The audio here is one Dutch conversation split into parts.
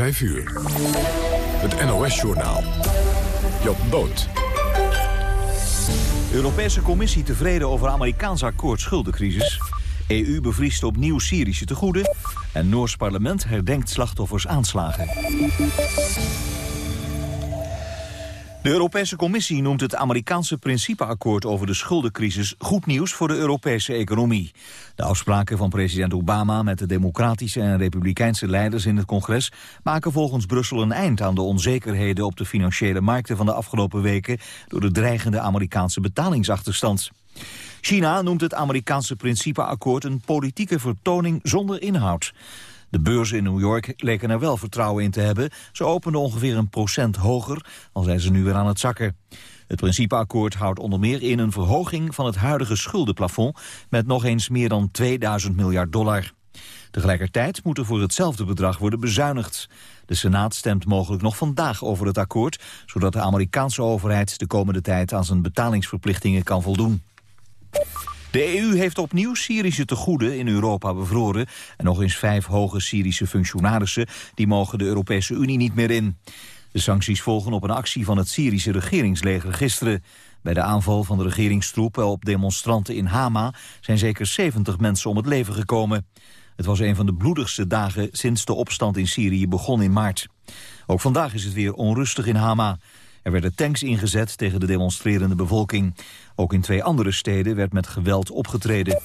5 uur. Het NOS-journaal. Job Boot. Europese Commissie tevreden over Amerikaans akkoord schuldencrisis. EU bevriest opnieuw Syrische tegoeden. En Noors parlement herdenkt slachtoffers aanslagen. De Europese Commissie noemt het Amerikaanse principeakkoord over de schuldencrisis goed nieuws voor de Europese economie. De afspraken van president Obama met de democratische en republikeinse leiders in het congres maken volgens Brussel een eind aan de onzekerheden op de financiële markten van de afgelopen weken door de dreigende Amerikaanse betalingsachterstand. China noemt het Amerikaanse principeakkoord een politieke vertoning zonder inhoud. De beurzen in New York leken er wel vertrouwen in te hebben. Ze openden ongeveer een procent hoger, al zijn ze nu weer aan het zakken. Het principeakkoord houdt onder meer in een verhoging van het huidige schuldenplafond met nog eens meer dan 2000 miljard dollar. Tegelijkertijd moet er voor hetzelfde bedrag worden bezuinigd. De Senaat stemt mogelijk nog vandaag over het akkoord... zodat de Amerikaanse overheid de komende tijd aan zijn betalingsverplichtingen kan voldoen. De EU heeft opnieuw Syrische tegoeden in Europa bevroren... en nog eens vijf hoge Syrische functionarissen... die mogen de Europese Unie niet meer in. De sancties volgen op een actie van het Syrische regeringsleger gisteren. Bij de aanval van de regeringstroepen op demonstranten in Hama... zijn zeker 70 mensen om het leven gekomen. Het was een van de bloedigste dagen sinds de opstand in Syrië begon in maart. Ook vandaag is het weer onrustig in Hama. Er werden tanks ingezet tegen de demonstrerende bevolking. Ook in twee andere steden werd met geweld opgetreden.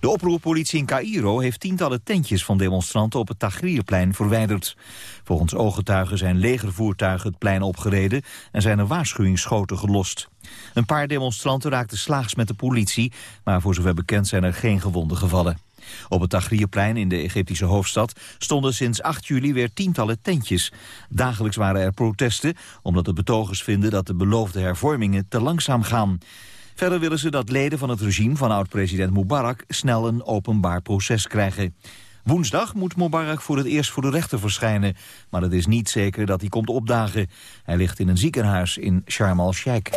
De oproerpolitie in Cairo heeft tientallen tentjes van demonstranten op het Tahrirplein verwijderd. Volgens ooggetuigen zijn legervoertuigen het plein opgereden en zijn er waarschuwingsschoten gelost. Een paar demonstranten raakten slaags met de politie, maar voor zover bekend zijn er geen gewonden gevallen. Op het Tahrirplein in de Egyptische hoofdstad stonden sinds 8 juli weer tientallen tentjes. Dagelijks waren er protesten, omdat de betogers vinden dat de beloofde hervormingen te langzaam gaan. Verder willen ze dat leden van het regime van oud-president Mubarak snel een openbaar proces krijgen. Woensdag moet Mubarak voor het eerst voor de rechter verschijnen. Maar het is niet zeker dat hij komt opdagen. Hij ligt in een ziekenhuis in Sharm el-Sheikh.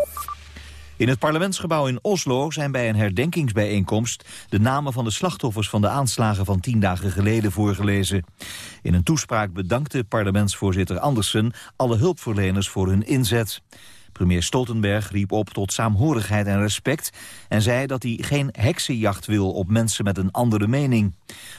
In het parlementsgebouw in Oslo zijn bij een herdenkingsbijeenkomst... de namen van de slachtoffers van de aanslagen van tien dagen geleden voorgelezen. In een toespraak bedankte parlementsvoorzitter Andersen... alle hulpverleners voor hun inzet. Premier Stoltenberg riep op tot saamhorigheid en respect... en zei dat hij geen heksenjacht wil op mensen met een andere mening.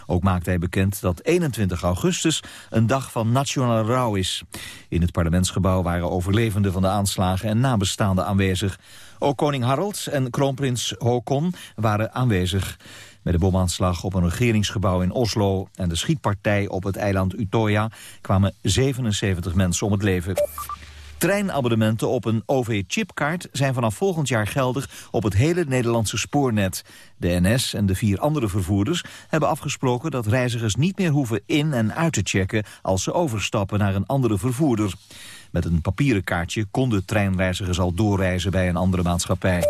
Ook maakte hij bekend dat 21 augustus een dag van nationale rouw is. In het parlementsgebouw waren overlevenden van de aanslagen en nabestaanden aanwezig. Ook koning Harald en kroonprins Haakon waren aanwezig. Met de bomaanslag op een regeringsgebouw in Oslo en de schietpartij op het eiland Utoya kwamen 77 mensen om het leven. Treinabonnementen op een OV-chipkaart zijn vanaf volgend jaar geldig op het hele Nederlandse spoornet. De NS en de vier andere vervoerders hebben afgesproken dat reizigers niet meer hoeven in- en uit te checken als ze overstappen naar een andere vervoerder. Met een papieren kaartje konden treinreizigers al doorreizen bij een andere maatschappij.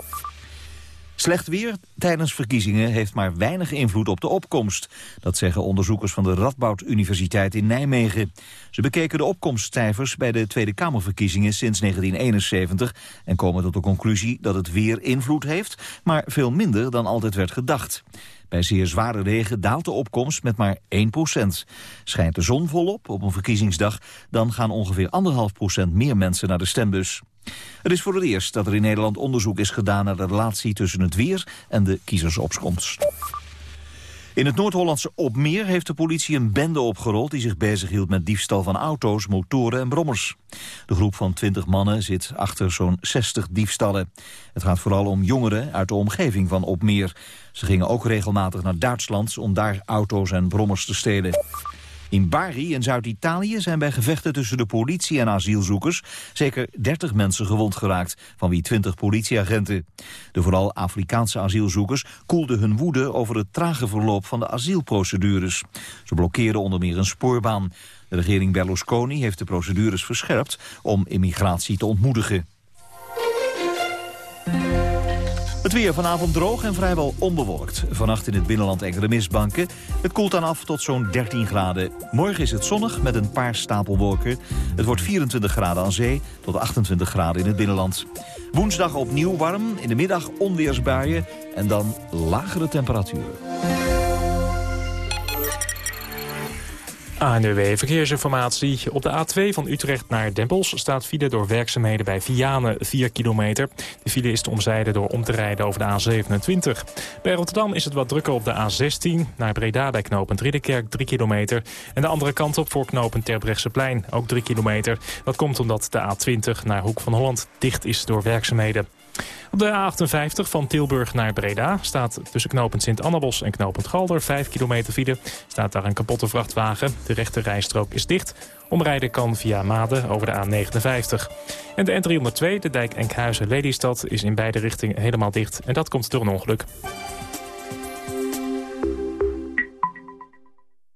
Slecht weer tijdens verkiezingen heeft maar weinig invloed op de opkomst. Dat zeggen onderzoekers van de Radboud Universiteit in Nijmegen. Ze bekeken de opkomstcijfers bij de Tweede Kamerverkiezingen sinds 1971... en komen tot de conclusie dat het weer invloed heeft... maar veel minder dan altijd werd gedacht. Bij zeer zware regen daalt de opkomst met maar 1% Schijnt de zon volop op een verkiezingsdag... dan gaan ongeveer 1,5% meer mensen naar de stembus. Het is voor het eerst dat er in Nederland onderzoek is gedaan... naar de relatie tussen het weer en de kiezersopkomst. In het Noord-Hollandse Opmeer heeft de politie een bende opgerold... die zich bezighield met diefstal van auto's, motoren en brommers. De groep van 20 mannen zit achter zo'n 60 diefstallen. Het gaat vooral om jongeren uit de omgeving van Opmeer. Ze gingen ook regelmatig naar Duitsland om daar auto's en brommers te stelen. In Bari in Zuid-Italië zijn bij gevechten tussen de politie en asielzoekers zeker 30 mensen gewond geraakt, van wie 20 politieagenten. De vooral Afrikaanse asielzoekers koelden hun woede over het trage verloop van de asielprocedures. Ze blokkeerden onder meer een spoorbaan. De regering Berlusconi heeft de procedures verscherpt om immigratie te ontmoedigen. Het weer vanavond droog en vrijwel onbewolkt. Vannacht in het binnenland enkele mistbanken. Het koelt dan af tot zo'n 13 graden. Morgen is het zonnig met een paar stapelwolken. Het wordt 24 graden aan zee tot 28 graden in het binnenland. Woensdag opnieuw warm, in de middag onweersbuien en dan lagere temperaturen. ANWB Verkeersinformatie. Op de A2 van Utrecht naar Den staat file door werkzaamheden bij Vianen 4 kilometer. De file is te omzijden door om te rijden over de A27. Bij Rotterdam is het wat drukker op de A16. Naar Breda bij knooppunt Ridderkerk 3 kilometer. En de andere kant op voor knooppunt Terbrechtseplein ook 3 kilometer. Dat komt omdat de A20 naar Hoek van Holland dicht is door werkzaamheden. Op de A58 van Tilburg naar Breda staat tussen knooppunt Sint-Annabos en knooppunt Galder 5 kilometer file. Staat daar een kapotte vrachtwagen. De rechte rijstrook is dicht. Omrijden kan via Maden over de A59. En de N302, de dijk Enkhuizen-Lelystad, is in beide richtingen helemaal dicht. En dat komt door een ongeluk.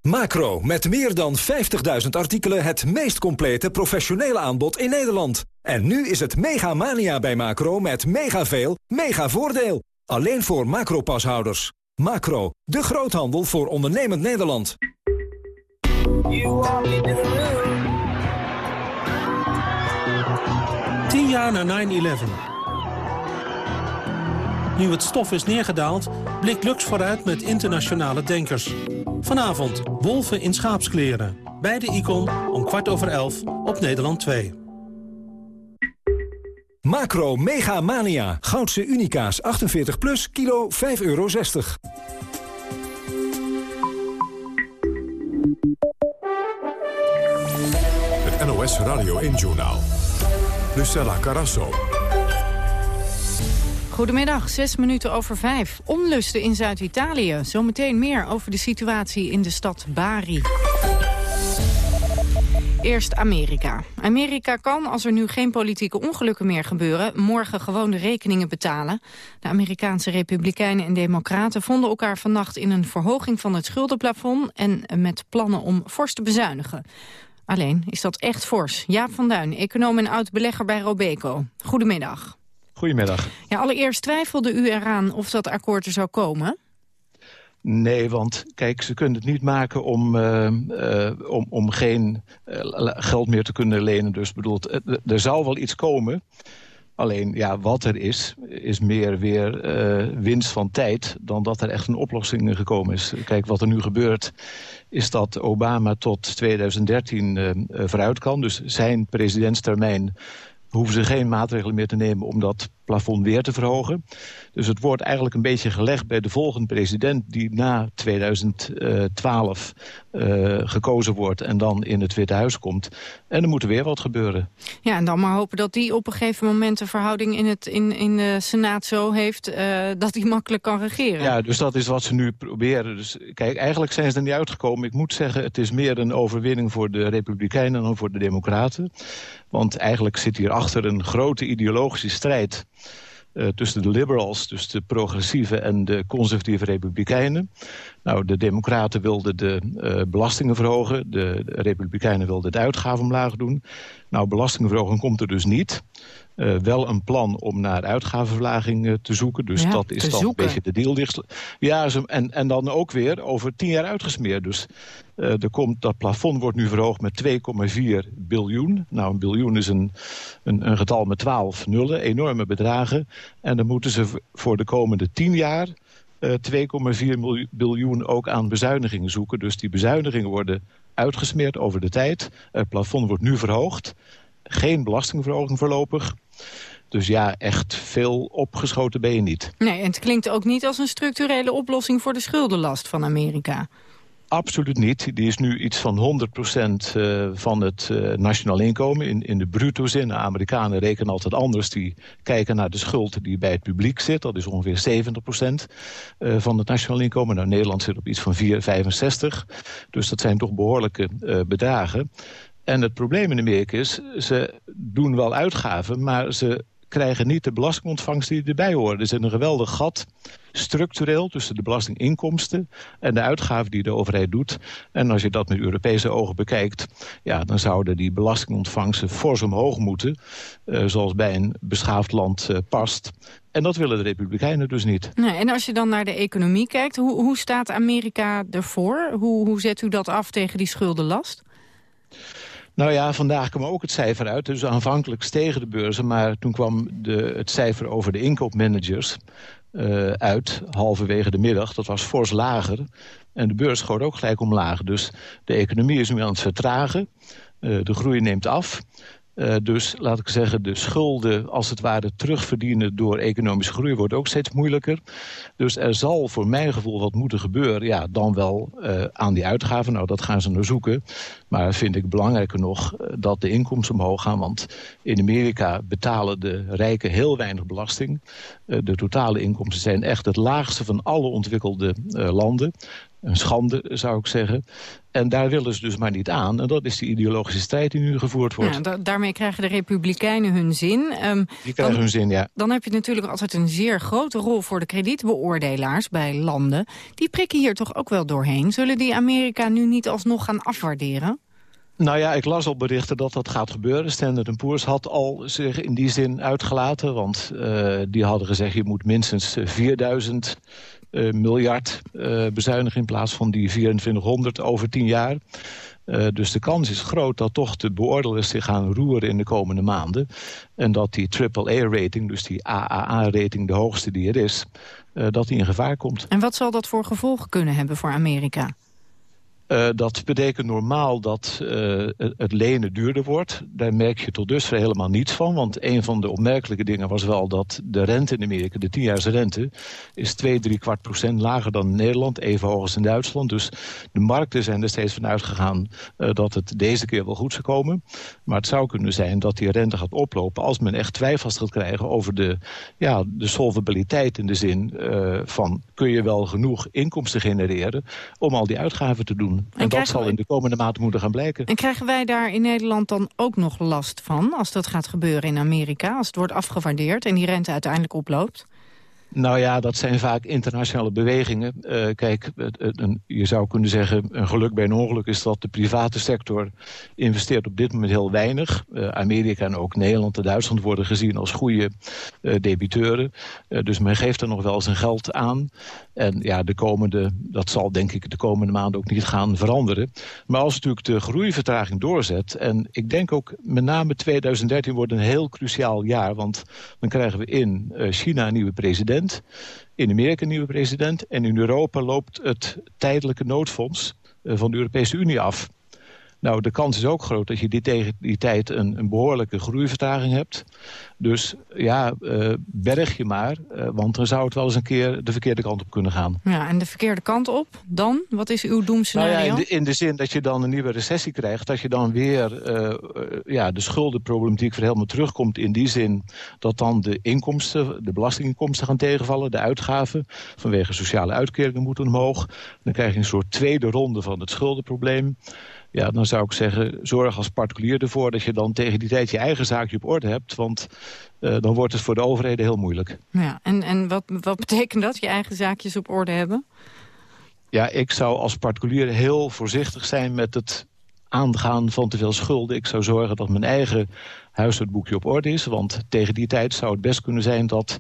Macro, met meer dan 50.000 artikelen het meest complete professionele aanbod in Nederland. En nu is het mega mania bij Macro met mega veel, mega voordeel. Alleen voor Macro-pashouders. Macro, de groothandel voor ondernemend Nederland. Tien jaar na 9-11. Nu het stof is neergedaald, blikt Lux vooruit met internationale denkers. Vanavond Wolven in schaapskleren. Bij de Icon om kwart over elf op Nederland 2. Macro Mega Mania. Goudse Unica's 48 plus, kilo 5,60 euro. Het NOS Radio 1 Journaal. Lucella Carasso. Goedemiddag, zes minuten over vijf. Onlusten in Zuid-Italië. Zometeen meer over de situatie in de stad Bari. Eerst Amerika. Amerika kan, als er nu geen politieke ongelukken meer gebeuren... morgen gewoon de rekeningen betalen. De Amerikaanse republikeinen en democraten vonden elkaar vannacht... in een verhoging van het schuldenplafond... en met plannen om fors te bezuinigen. Alleen is dat echt fors. Jaap van Duin, econoom en oud-belegger bij Robeco. Goedemiddag. Goedemiddag. Ja, allereerst twijfelde u eraan of dat akkoord er zou komen? Nee, want kijk, ze kunnen het niet maken om, uh, uh, om, om geen uh, geld meer te kunnen lenen. Dus bedoeld, er zou wel iets komen. Alleen, ja, wat er is, is meer weer winst van tijd... dan dat er echt een oplossing gekomen is. Kijk, wat er nu gebeurt, is dat Obama tot 2013 vooruit kan. Dus zijn presidentstermijn hoeven ze geen maatregelen meer te nemen om dat plafond weer te verhogen. Dus het wordt eigenlijk een beetje gelegd bij de volgende president... die na 2012 uh, gekozen wordt en dan in het Witte Huis komt. En er moet er weer wat gebeuren. Ja, en dan maar hopen dat die op een gegeven moment... de verhouding in, het, in, in de Senaat zo heeft uh, dat hij makkelijk kan regeren. Ja, dus dat is wat ze nu proberen. Dus kijk, eigenlijk zijn ze er niet uitgekomen. Ik moet zeggen, het is meer een overwinning voor de Republikeinen... dan voor de Democraten. Want eigenlijk zit hier achter een grote ideologische strijd... Uh, tussen de liberals, dus de progressieve en de conservatieve republikeinen. Nou, de democraten wilden de uh, belastingen verhogen. De, de, republikeinen wilden de uitgaven omlaag doen. Nou, belastingverhoging komt er dus niet. Uh, wel een plan om naar uitgavenverlaging te zoeken. Dus ja, dat is dan zoeken. een beetje de deal. Ja, en, en dan ook weer over tien jaar uitgesmeerd. Dus uh, er komt, dat plafond wordt nu verhoogd met 2,4 biljoen. Nou, een biljoen is een, een, een getal met 12 nullen, enorme bedragen. En dan moeten ze voor de komende tien jaar... Uh, 2,4 biljoen ook aan bezuinigingen zoeken. Dus die bezuinigingen worden uitgesmeerd over de tijd. Het plafond wordt nu verhoogd. Geen belastingverhoging voorlopig. Dus ja, echt veel opgeschoten ben je niet. Nee, en het klinkt ook niet als een structurele oplossing voor de schuldenlast van Amerika. Absoluut niet. Die is nu iets van 100% uh, van het uh, nationaal inkomen in, in de bruto zin. De Amerikanen rekenen altijd anders. Die kijken naar de schuld die bij het publiek zit. Dat is ongeveer 70% uh, van het nationaal inkomen. Nou, Nederland zit op iets van 4, 65. Dus dat zijn toch behoorlijke bedragen. En het probleem in Amerika is, ze doen wel uitgaven, maar ze krijgen niet de belastingontvangst die erbij horen. Er zit een geweldig gat structureel tussen de belastinginkomsten en de uitgaven die de overheid doet. En als je dat met Europese ogen bekijkt, ja, dan zouden die belastingontvangsten fors omhoog moeten, uh, zoals bij een beschaafd land uh, past. En dat willen de Republikeinen dus niet. Nee, en als je dan naar de economie kijkt, hoe, hoe staat Amerika ervoor? Hoe, hoe zet u dat af tegen die schuldenlast? Nou ja, vandaag kwam ook het cijfer uit. Dus aanvankelijk stegen de beurzen, maar toen kwam de, het cijfer over de inkoopmanagers. uit, halverwege de middag. Dat was fors lager. En de beurs schoot ook gelijk omlaag. Dus de economie is nu aan het vertragen. de groei neemt af. Uh, dus laat ik zeggen, de schulden als het ware terugverdienen door economische groei wordt ook steeds moeilijker. Dus er zal voor mijn gevoel wat moeten gebeuren. Ja, dan wel uh, aan die uitgaven. Nou, dat gaan ze naar zoeken. Maar vind ik belangrijker nog uh, dat de inkomsten omhoog gaan. Want in Amerika betalen de rijken heel weinig belasting. de totale inkomsten zijn echt het laagste van alle ontwikkelde landen. Een schande, zou ik zeggen. En daar willen ze dus maar niet aan. En dat is de ideologische strijd die nu gevoerd wordt. Ja, daarmee krijgen de republikeinen hun zin. Um, die krijgen dan, hun zin, ja. Dan heb je natuurlijk altijd een zeer grote rol voor de kredietbeoordelaars bij landen. Die prikken hier toch ook wel doorheen. Zullen die Amerika nu niet alsnog gaan afwaarderen? Nou ja, ik las al berichten dat dat gaat gebeuren. Standard Poor's had al zich in die zin uitgelaten. Want uh, die hadden gezegd, je moet minstens 4000 uh, miljard uh, bezuinigen... in plaats van die 2400 over 10 jaar. Uh, dus de kans is groot dat toch de beoordelers zich gaan roeren in de komende maanden. En dat die AAA-rating, dus die AAA-rating, de hoogste die er is... dat die in gevaar komt. En wat zal dat voor gevolgen kunnen hebben voor Amerika? Uh, dat betekent normaal dat uh, het lenen duurder wordt. Daar merk je tot dusver helemaal niets van. Want een van de opmerkelijke dingen was wel dat de rente in Amerika... de tienjaarse rente, is 2, 3 kwart procent lager dan in Nederland. Even hoog als in Duitsland. Dus de markten zijn er steeds van uitgegaan... Uh, dat het deze keer wel goed zou komen. Maar het zou kunnen zijn dat die rente gaat oplopen... als men echt twijfels gaat krijgen over de, ja, de solvabiliteit... in de zin van kun je wel genoeg inkomsten genereren... om al die uitgaven te doen. En, dat zal in de komende maanden moeten gaan blijken. En krijgen wij daar in Nederland dan ook nog last van... als dat gaat gebeuren in Amerika, als het wordt afgewaardeerd... en die rente uiteindelijk oploopt? Nou ja, dat zijn vaak internationale bewegingen. Uh, kijk, een, je zou kunnen zeggen, een geluk bij een ongeluk is dat de private sector investeert op dit moment heel weinig. Uh, Amerika en ook Nederland en Duitsland worden gezien als goede uh, debiteuren. dus men geeft er nog wel zijn geld aan. En ja, de komende, dat zal denk ik de komende maanden ook niet gaan veranderen. Maar als natuurlijk de groeivertraging doorzet... en ik denk ook met name 2013 wordt een heel cruciaal jaar... want dan krijgen we in China een nieuwe president in Amerika een nieuwe president. En in Europa loopt het tijdelijke noodfonds eh, van de Europese Unie af. Nou, de kans is ook groot dat je die tegen die tijd een, een behoorlijke groeivertraging hebt. Dus ja, uh, berg je maar, uh, want dan zou het wel eens een keer de verkeerde kant op kunnen gaan. Ja, en de verkeerde kant op dan? Wat is uw doemscenario? Nou ja, in de, in de zin dat je dan een nieuwe recessie krijgt. Dat je dan weer uh, ja, de schuldenproblematiek weer helemaal terugkomt. In die zin dat dan de inkomsten, de belastinginkomsten gaan tegenvallen. De uitgaven vanwege sociale uitkeringen moeten omhoog. Dan krijg je een soort tweede ronde van het schuldenprobleem. Ja, dan zou ik zeggen, zorg als particulier ervoor... dat je dan tegen die tijd je eigen zaakje op orde hebt. Want uh, dan wordt het voor de overheden heel moeilijk. Ja, en en wat, wat betekent dat, je eigen zaakjes op orde hebben? Ja, ik zou als particulier heel voorzichtig zijn met het aangaan van te veel schulden. Ik zou zorgen dat mijn eigen huishoudboekje op orde is. Want tegen die tijd zou het best kunnen zijn dat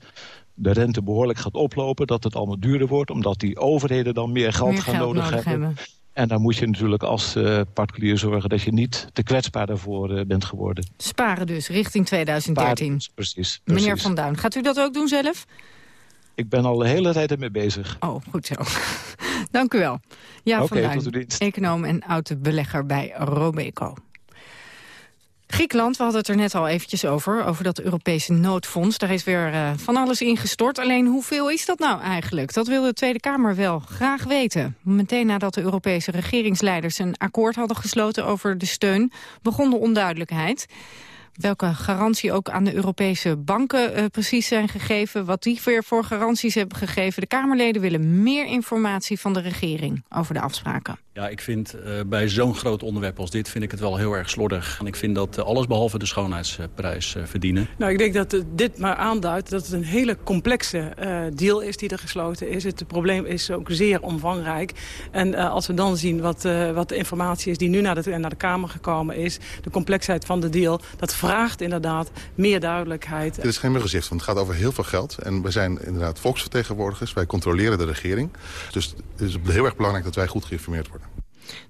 de rente behoorlijk gaat oplopen. Dat het allemaal duurder wordt, omdat die overheden dan meer geld meer gaan geld nodig, nodig hebben. hebben. En dan moet je natuurlijk als uh, particulier zorgen dat je niet te kwetsbaar daarvoor uh, bent geworden. Sparen dus, richting 2013. Sparen, precies, precies. Meneer Van Duin, gaat u dat ook doen zelf? Ik ben al de hele tijd ermee bezig. Oh, goed zo. Dank u wel. Ja, okay, Van Duin, econoom en oud-belegger bij Robeco. Griekenland, we hadden het er net al eventjes over, over dat Europese noodfonds. Daar is weer uh, van alles ingestort. Alleen hoeveel is dat nou eigenlijk? Dat wil de Tweede Kamer wel graag weten. Meteen nadat de Europese regeringsleiders een akkoord hadden gesloten over de steun, begon de onduidelijkheid welke garantie ook aan de Europese banken uh, precies zijn gegeven. Wat die weer voor garanties hebben gegeven. De Kamerleden willen meer informatie van de regering over de afspraken. Ja, ik vind uh, bij zo'n groot onderwerp als dit vind ik het wel heel erg slordig. En ik vind dat uh, alles behalve de schoonheidsprijs verdienen. Nou, ik denk dat dit maar aanduidt dat het een hele complexe deal is die er gesloten is. Het probleem is ook zeer omvangrijk. En als we dan zien wat, wat de informatie is die nu naar de, naar de Kamer gekomen is... de complexheid van de deal, dat vraagt inderdaad meer duidelijkheid. Dit is geen muggenzicht, want het gaat over heel veel geld. En wij zijn inderdaad volksvertegenwoordigers. Wij controleren de regering. Dus het is heel erg belangrijk dat wij goed geïnformeerd worden.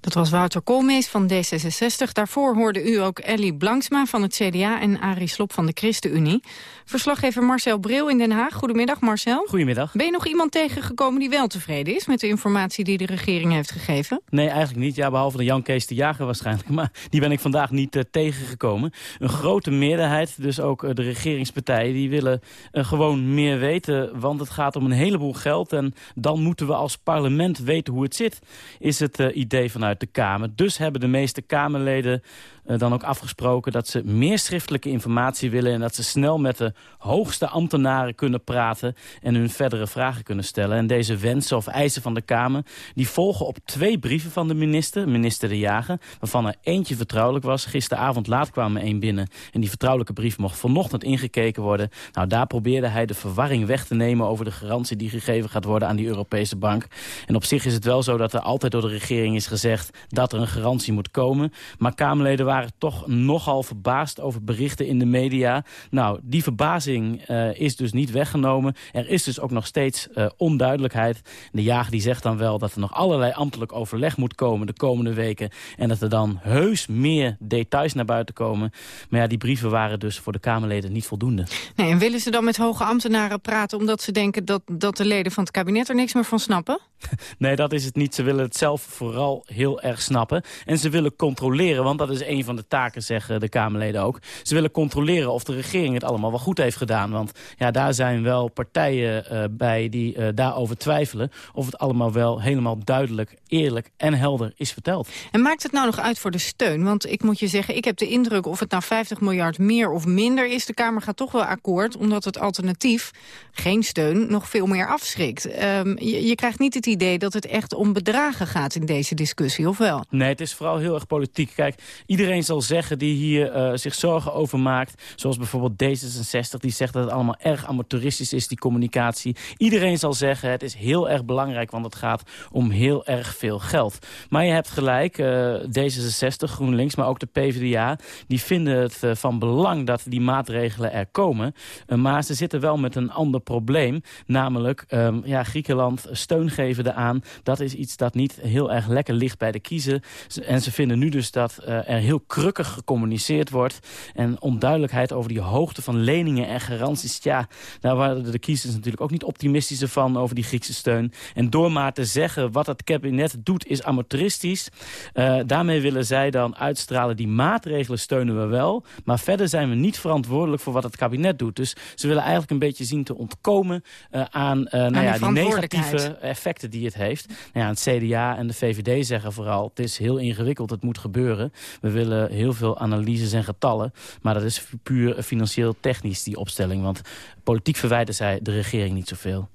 Dat was Wouter Koolmees van D66. Daarvoor hoorde u ook Ellie Blanksma van het CDA en Arie Slop van de ChristenUnie. Verslaggever Marcel Bril in Den Haag. Goedemiddag Marcel. Goedemiddag. Ben je nog iemand tegengekomen die wel tevreden is met de informatie die de regering heeft gegeven? Nee, eigenlijk niet. Ja, behalve de Jan Kees de Jager waarschijnlijk. Maar die ben ik vandaag niet uh, tegengekomen. Een grote meerderheid, dus ook uh, de regeringspartijen, die willen uh, gewoon meer weten. Want het gaat om een heleboel geld en dan moeten we als parlement weten hoe het zit. Is het idee vanuit de Kamer. Dus hebben de meeste Kamerleden dan ook afgesproken dat ze meer schriftelijke informatie willen... en dat ze snel met de hoogste ambtenaren kunnen praten... en hun verdere vragen kunnen stellen. En deze wensen of eisen van de Kamer... die volgen op twee brieven van de minister, minister De Jager... waarvan er eentje vertrouwelijk was. Gisteravond laat kwamen één binnen. En die vertrouwelijke brief mocht vanochtend ingekeken worden. Nou, daar probeerde hij de verwarring weg te nemen... over de garantie die gegeven gaat worden aan die Europese bank. En op zich is het wel zo dat er altijd door de regering is gezegd... dat er een garantie moet komen. Maar Kamerleden waren waren toch nogal verbaasd over berichten in de media. Nou, die verbazing uh, is dus niet weggenomen. Er is dus ook nog steeds uh, onduidelijkheid. De jager die zegt dan wel dat er nog allerlei ambtelijk overleg moet komen de komende weken. En dat er dan heus meer details naar buiten komen. Maar ja, die brieven waren dus voor de Kamerleden niet voldoende. Nee, en willen ze dan met hoge ambtenaren praten omdat ze denken dat, dat de leden van het kabinet er niks meer van snappen? Nee, dat is het niet. Ze willen het zelf vooral heel erg snappen. En ze willen controleren, want dat is een van de taken, zeggen de Kamerleden ook. Ze willen controleren of de regering het allemaal wel goed heeft gedaan. Want ja, daar zijn wel partijen uh, bij die uh, daarover twijfelen... of het allemaal wel helemaal duidelijk, eerlijk en helder is verteld. En maakt het nou nog uit voor de steun? Want ik moet je zeggen, ik heb de indruk of het nou 50 miljard meer of minder is... de Kamer gaat toch wel akkoord, omdat het alternatief, geen steun, nog veel meer afschrikt. Um, je, je krijgt niet het idee dat het echt om bedragen gaat in deze discussie, of wel? Nee, het is vooral heel erg politiek. Kijk, iedereen zal zeggen die hier uh, zich zorgen over maakt. Zoals bijvoorbeeld D66, die zegt dat het allemaal erg amateuristisch is, die communicatie. Iedereen zal zeggen, het is heel erg belangrijk, want het gaat om heel erg veel geld. Maar je hebt gelijk, uh, D66, GroenLinks, maar ook de PvdA... die vinden het uh, van belang dat die maatregelen er komen. maar ze zitten wel met een ander probleem. Namelijk, um, ja, Griekenland steun geven eraan. Dat is iets dat niet heel erg lekker ligt bij de kiezer. En ze vinden nu dus dat er heel krukkig gecommuniceerd wordt. En onduidelijkheid over die hoogte van leningen en garanties. Ja, daar waren de kiezers natuurlijk ook niet optimistischer van over die Griekse steun. En door maar te zeggen wat het kabinet doet is amateuristisch. Uh, daarmee willen zij dan uitstralen die maatregelen steunen we wel. Maar verder zijn we niet verantwoordelijk voor wat het kabinet doet. Dus ze willen eigenlijk een beetje zien te ontkomen uh, aan, uh, nou ja, die negatieve effecten die het heeft. Nou ja, het CDA en de VVD zeggen vooral het is heel ingewikkeld, het moet gebeuren. We willen heel veel analyses en getallen. Maar dat is puur financieel technisch, die opstelling. Want politiek verwijten zij de regering niet zoveel.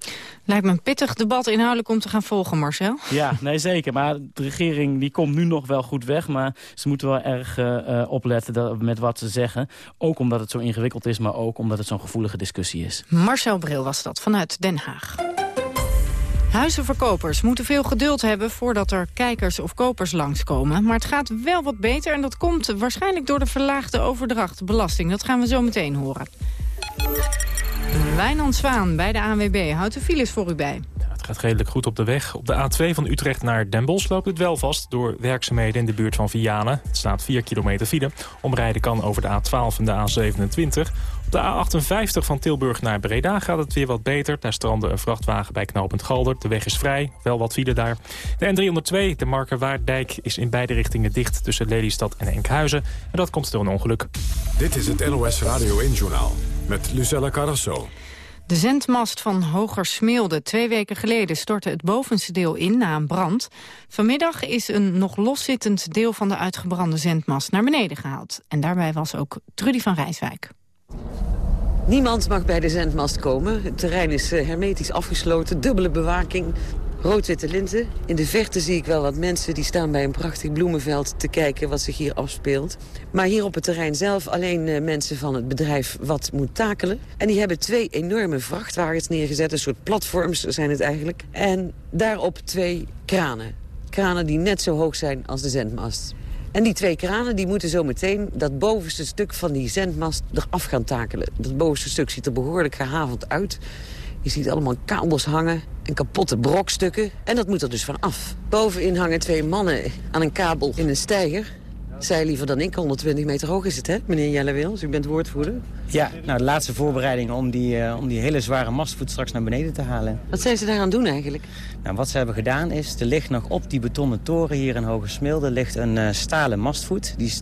Lijkt me een pittig debat inhoudelijk om te gaan volgen, Marcel. Ja, nee zeker. Maar de regering die komt nu nog wel goed weg. Maar ze moeten wel erg uh, opletten dat, met wat ze zeggen. Ook omdat het zo ingewikkeld is, maar ook omdat het zo'n gevoelige discussie is. Marcel Bril was dat, vanuit Den Haag. Huizenverkopers moeten veel geduld hebben voordat er kijkers of kopers langskomen. Maar het gaat wel wat beter en dat komt waarschijnlijk door de verlaagde overdrachtbelasting. Dat gaan we zo meteen horen. Wijnand Zwaan bij de ANWB houdt de files voor u bij. Gaat redelijk goed op de weg. Op de A2 van Utrecht naar Den Bosch loopt het wel vast... door werkzaamheden in de buurt van Vianen. Het staat 4 kilometer file. Omrijden kan over de A12 en de A27. Op de A58 van Tilburg naar Breda gaat het weer wat beter. Daar strandde een vrachtwagen bij knooppunt Galder. De weg is vrij, wel wat file daar. De N302, de Markerwaarddijk, is in beide richtingen dicht... tussen Lelystad en Enkhuizen. En dat komt door een ongeluk. Dit is het NOS Radio 1-journaal met Lucella Carrasso. De zendmast van Hogersmeelde. Twee weken geleden stortte het bovenste deel in na een brand. Vanmiddag is een nog loszittend deel van de uitgebrande zendmast naar beneden gehaald. En daarbij was ook Trudy van Rijswijk. Niemand mag bij de zendmast komen. Het terrein is eh, hermetisch afgesloten, dubbele bewaking. Rood-witte linten. In de verte zie ik wel wat mensen die staan bij een prachtig bloemenveld te kijken wat zich hier afspeelt. Maar hier op het terrein zelf alleen uh, mensen van het bedrijf wat moet takelen. En die hebben twee enorme vrachtwagens neergezet, een soort platforms zijn het eigenlijk. En daarop twee kranen. Kranen die net zo hoog zijn als de zendmast. En die twee kranen die moeten zo meteen dat bovenste stuk van die zendmast eraf gaan takelen. Dat bovenste stuk ziet er behoorlijk gehavend uit. Je ziet allemaal kabels hangen en kapotte brokstukken. En dat moet er dus van af. Bovenin hangen twee mannen aan een kabel in een steiger. Zij liever dan ik, 120 meter hoog is het, hè, meneer Jelle Wils? U bent woordvoerder. Ja, nou, de laatste voorbereidingen om die, uh, om die hele zware mastvoet straks naar beneden te halen. Wat zijn ze daar aan doen eigenlijk? Nou, wat ze hebben gedaan is, er ligt nog op die betonnen toren hier in Hoge Smilde... ligt een uh, stalen mastvoet, die is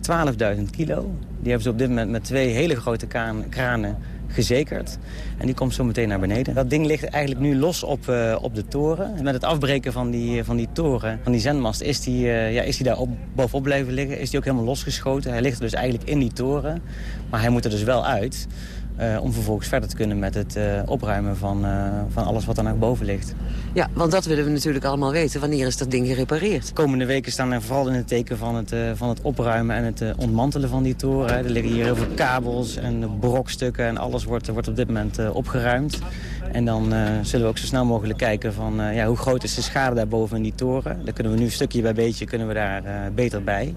12.000 kilo. Die hebben ze op dit moment met twee hele grote kranen gezekerd. En die komt zo meteen naar beneden. Dat ding ligt eigenlijk nu los op, uh, op de toren. En met het afbreken van die, van die toren, van die zendmast, is die, uh, ja, is die daar op, bovenop blijven liggen. Is die ook helemaal losgeschoten. Hij ligt dus eigenlijk in die toren. Maar hij moet er dus wel uit. Uh, om vervolgens verder te kunnen met het uh, opruimen van, uh, van alles wat er naar boven ligt. Ja, want dat willen we natuurlijk allemaal weten. Wanneer is dat ding gerepareerd? De komende weken staan er vooral in het teken van het, van het opruimen en het ontmantelen van die toren. Er liggen hier heel veel kabels en brokstukken en alles wordt, wordt op dit moment opgeruimd. En dan zullen we ook zo snel mogelijk kijken van ja, hoe groot is de schade daarboven in die toren. Dan kunnen we nu stukje bij beetje kunnen we daar beter bij.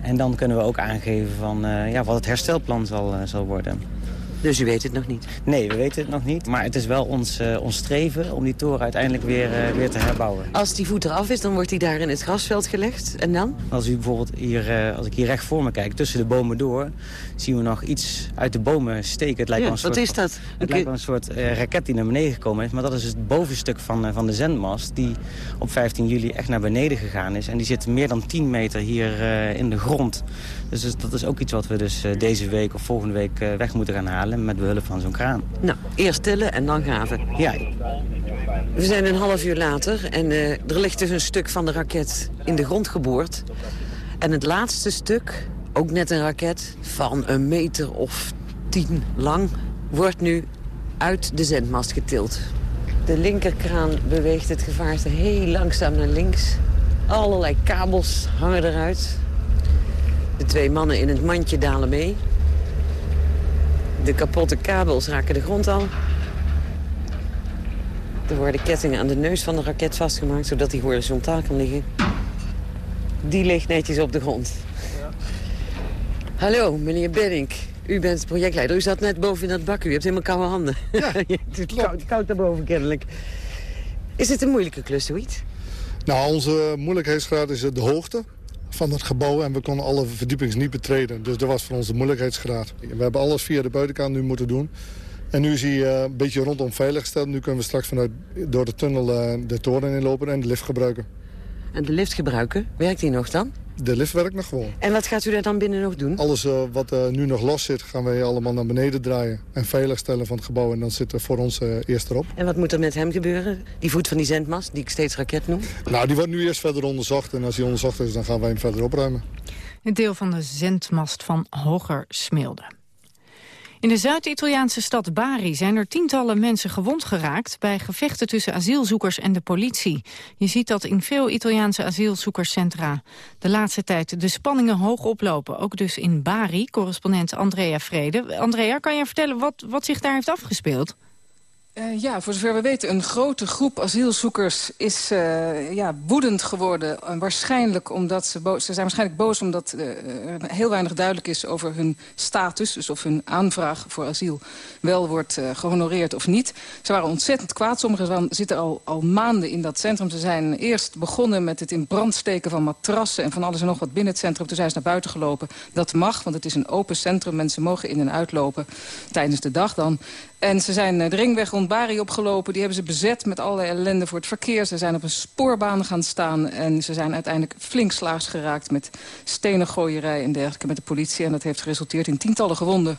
En dan kunnen we ook aangeven van, ja, wat het herstelplan zal, zal worden. Dus u weet het nog niet? Nee, we weten het nog niet. Maar het is wel ons, uh, ons streven om die toren uiteindelijk weer, uh, weer te herbouwen. Als die voet eraf is, dan wordt die daar in het grasveld gelegd. En dan? Als, u bijvoorbeeld hier, uh, als ik hier recht voor me kijk, tussen de bomen door... zien we nog iets uit de bomen steken. Het lijkt ja, wel een soort, wat is dat? Het lijkt wel een soort raket die naar beneden gekomen is. Maar dat is het bovenstuk van, van de zendmast... die op 15 juli echt naar beneden gegaan is. En die zit meer dan 10 meter hier in de grond. Dus, dus dat is ook iets wat we dus deze week of volgende week weg moeten gaan halen... met behulp van zo'n kraan. Nou, eerst tillen en dan graven. Ja. We zijn een half uur later en uh, er ligt dus een stuk van de raket in de grond geboord. En het laatste stuk, ook net een raket van een meter of tien lang... wordt nu uit de zendmast getild. De linkerkraan beweegt het gevaarte heel langzaam naar links. Allerlei kabels hangen eruit. De twee mannen in het mandje dalen mee. De kapotte kabels raken de grond al. Er worden kettingen aan de neus van de raket vastgemaakt... zodat die horizontaal kan liggen. Die ligt netjes op de grond. Ja. Hallo, meneer Benink. U bent projectleider. U zat net boven in dat bak. U hebt helemaal koude handen. Ja, het is koud, koud daarboven kennelijk. Is het een moeilijke klus, zoiets? Nou, onze moeilijkheidsgraad is de hoogte van het gebouw en we konden alle verdiepings niet betreden. Dus dat was voor ons de moeilijkheidsgraad. We hebben alles via de buitenkant nu moeten doen. En nu is hij uh, een beetje rondom veilig gesteld. Nu kunnen we straks vanuit, door de tunnel uh, de toren inlopen en de lift gebruiken. En de lift gebruiken? Werkt die nog dan? De lift werkt nog gewoon. En wat gaat u daar dan binnen nog doen? Alles uh, wat uh, nu nog los zit, gaan wij allemaal naar beneden draaien. En veiligstellen van het gebouw. En dan zit er voor ons uh, eerst erop. En wat moet er met hem gebeuren? Die voet van die zendmast, die ik steeds raket noem? Nou, die wordt nu eerst verder onderzocht. En als die onderzocht is, dan gaan wij hem verder opruimen. Een deel van de zendmast van Hoger Smilde. In de Zuid-Italiaanse stad Bari zijn er tientallen mensen gewond geraakt... bij gevechten tussen asielzoekers en de politie. Je ziet dat in veel Italiaanse asielzoekerscentra. De laatste tijd de spanningen hoog oplopen. Ook dus in Bari, correspondent Andrea Vrede. Andrea, kan je vertellen wat, wat zich daar heeft afgespeeld? Uh, ja, voor zover we weten, een grote groep asielzoekers is uh, ja, woedend geworden. Waarschijnlijk omdat ze, ze zijn waarschijnlijk boos omdat er heel weinig duidelijk is over hun status. Dus of hun aanvraag voor asiel wel wordt gehonoreerd of niet. Ze waren ontzettend kwaad. Sommigen zitten al, al maanden in dat centrum. Ze zijn eerst begonnen met het in brand steken van matrassen en van alles en nog wat binnen het centrum. Toen zijn ze naar buiten gelopen. Dat mag, want het is een open centrum. Mensen mogen in en uitlopen tijdens de dag dan. En ze zijn de ringweg rond Bari opgelopen. Die hebben ze bezet met allerlei ellende voor het verkeer. Ze zijn op een spoorbaan gaan staan. En ze zijn uiteindelijk flink slaags geraakt met stenengooierij en dergelijke met de politie. En dat heeft geresulteerd in tientallen gewonden.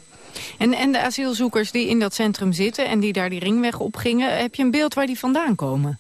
En, en de asielzoekers die in dat centrum zitten en die daar die ringweg op gingen... heb je een beeld waar die vandaan komen?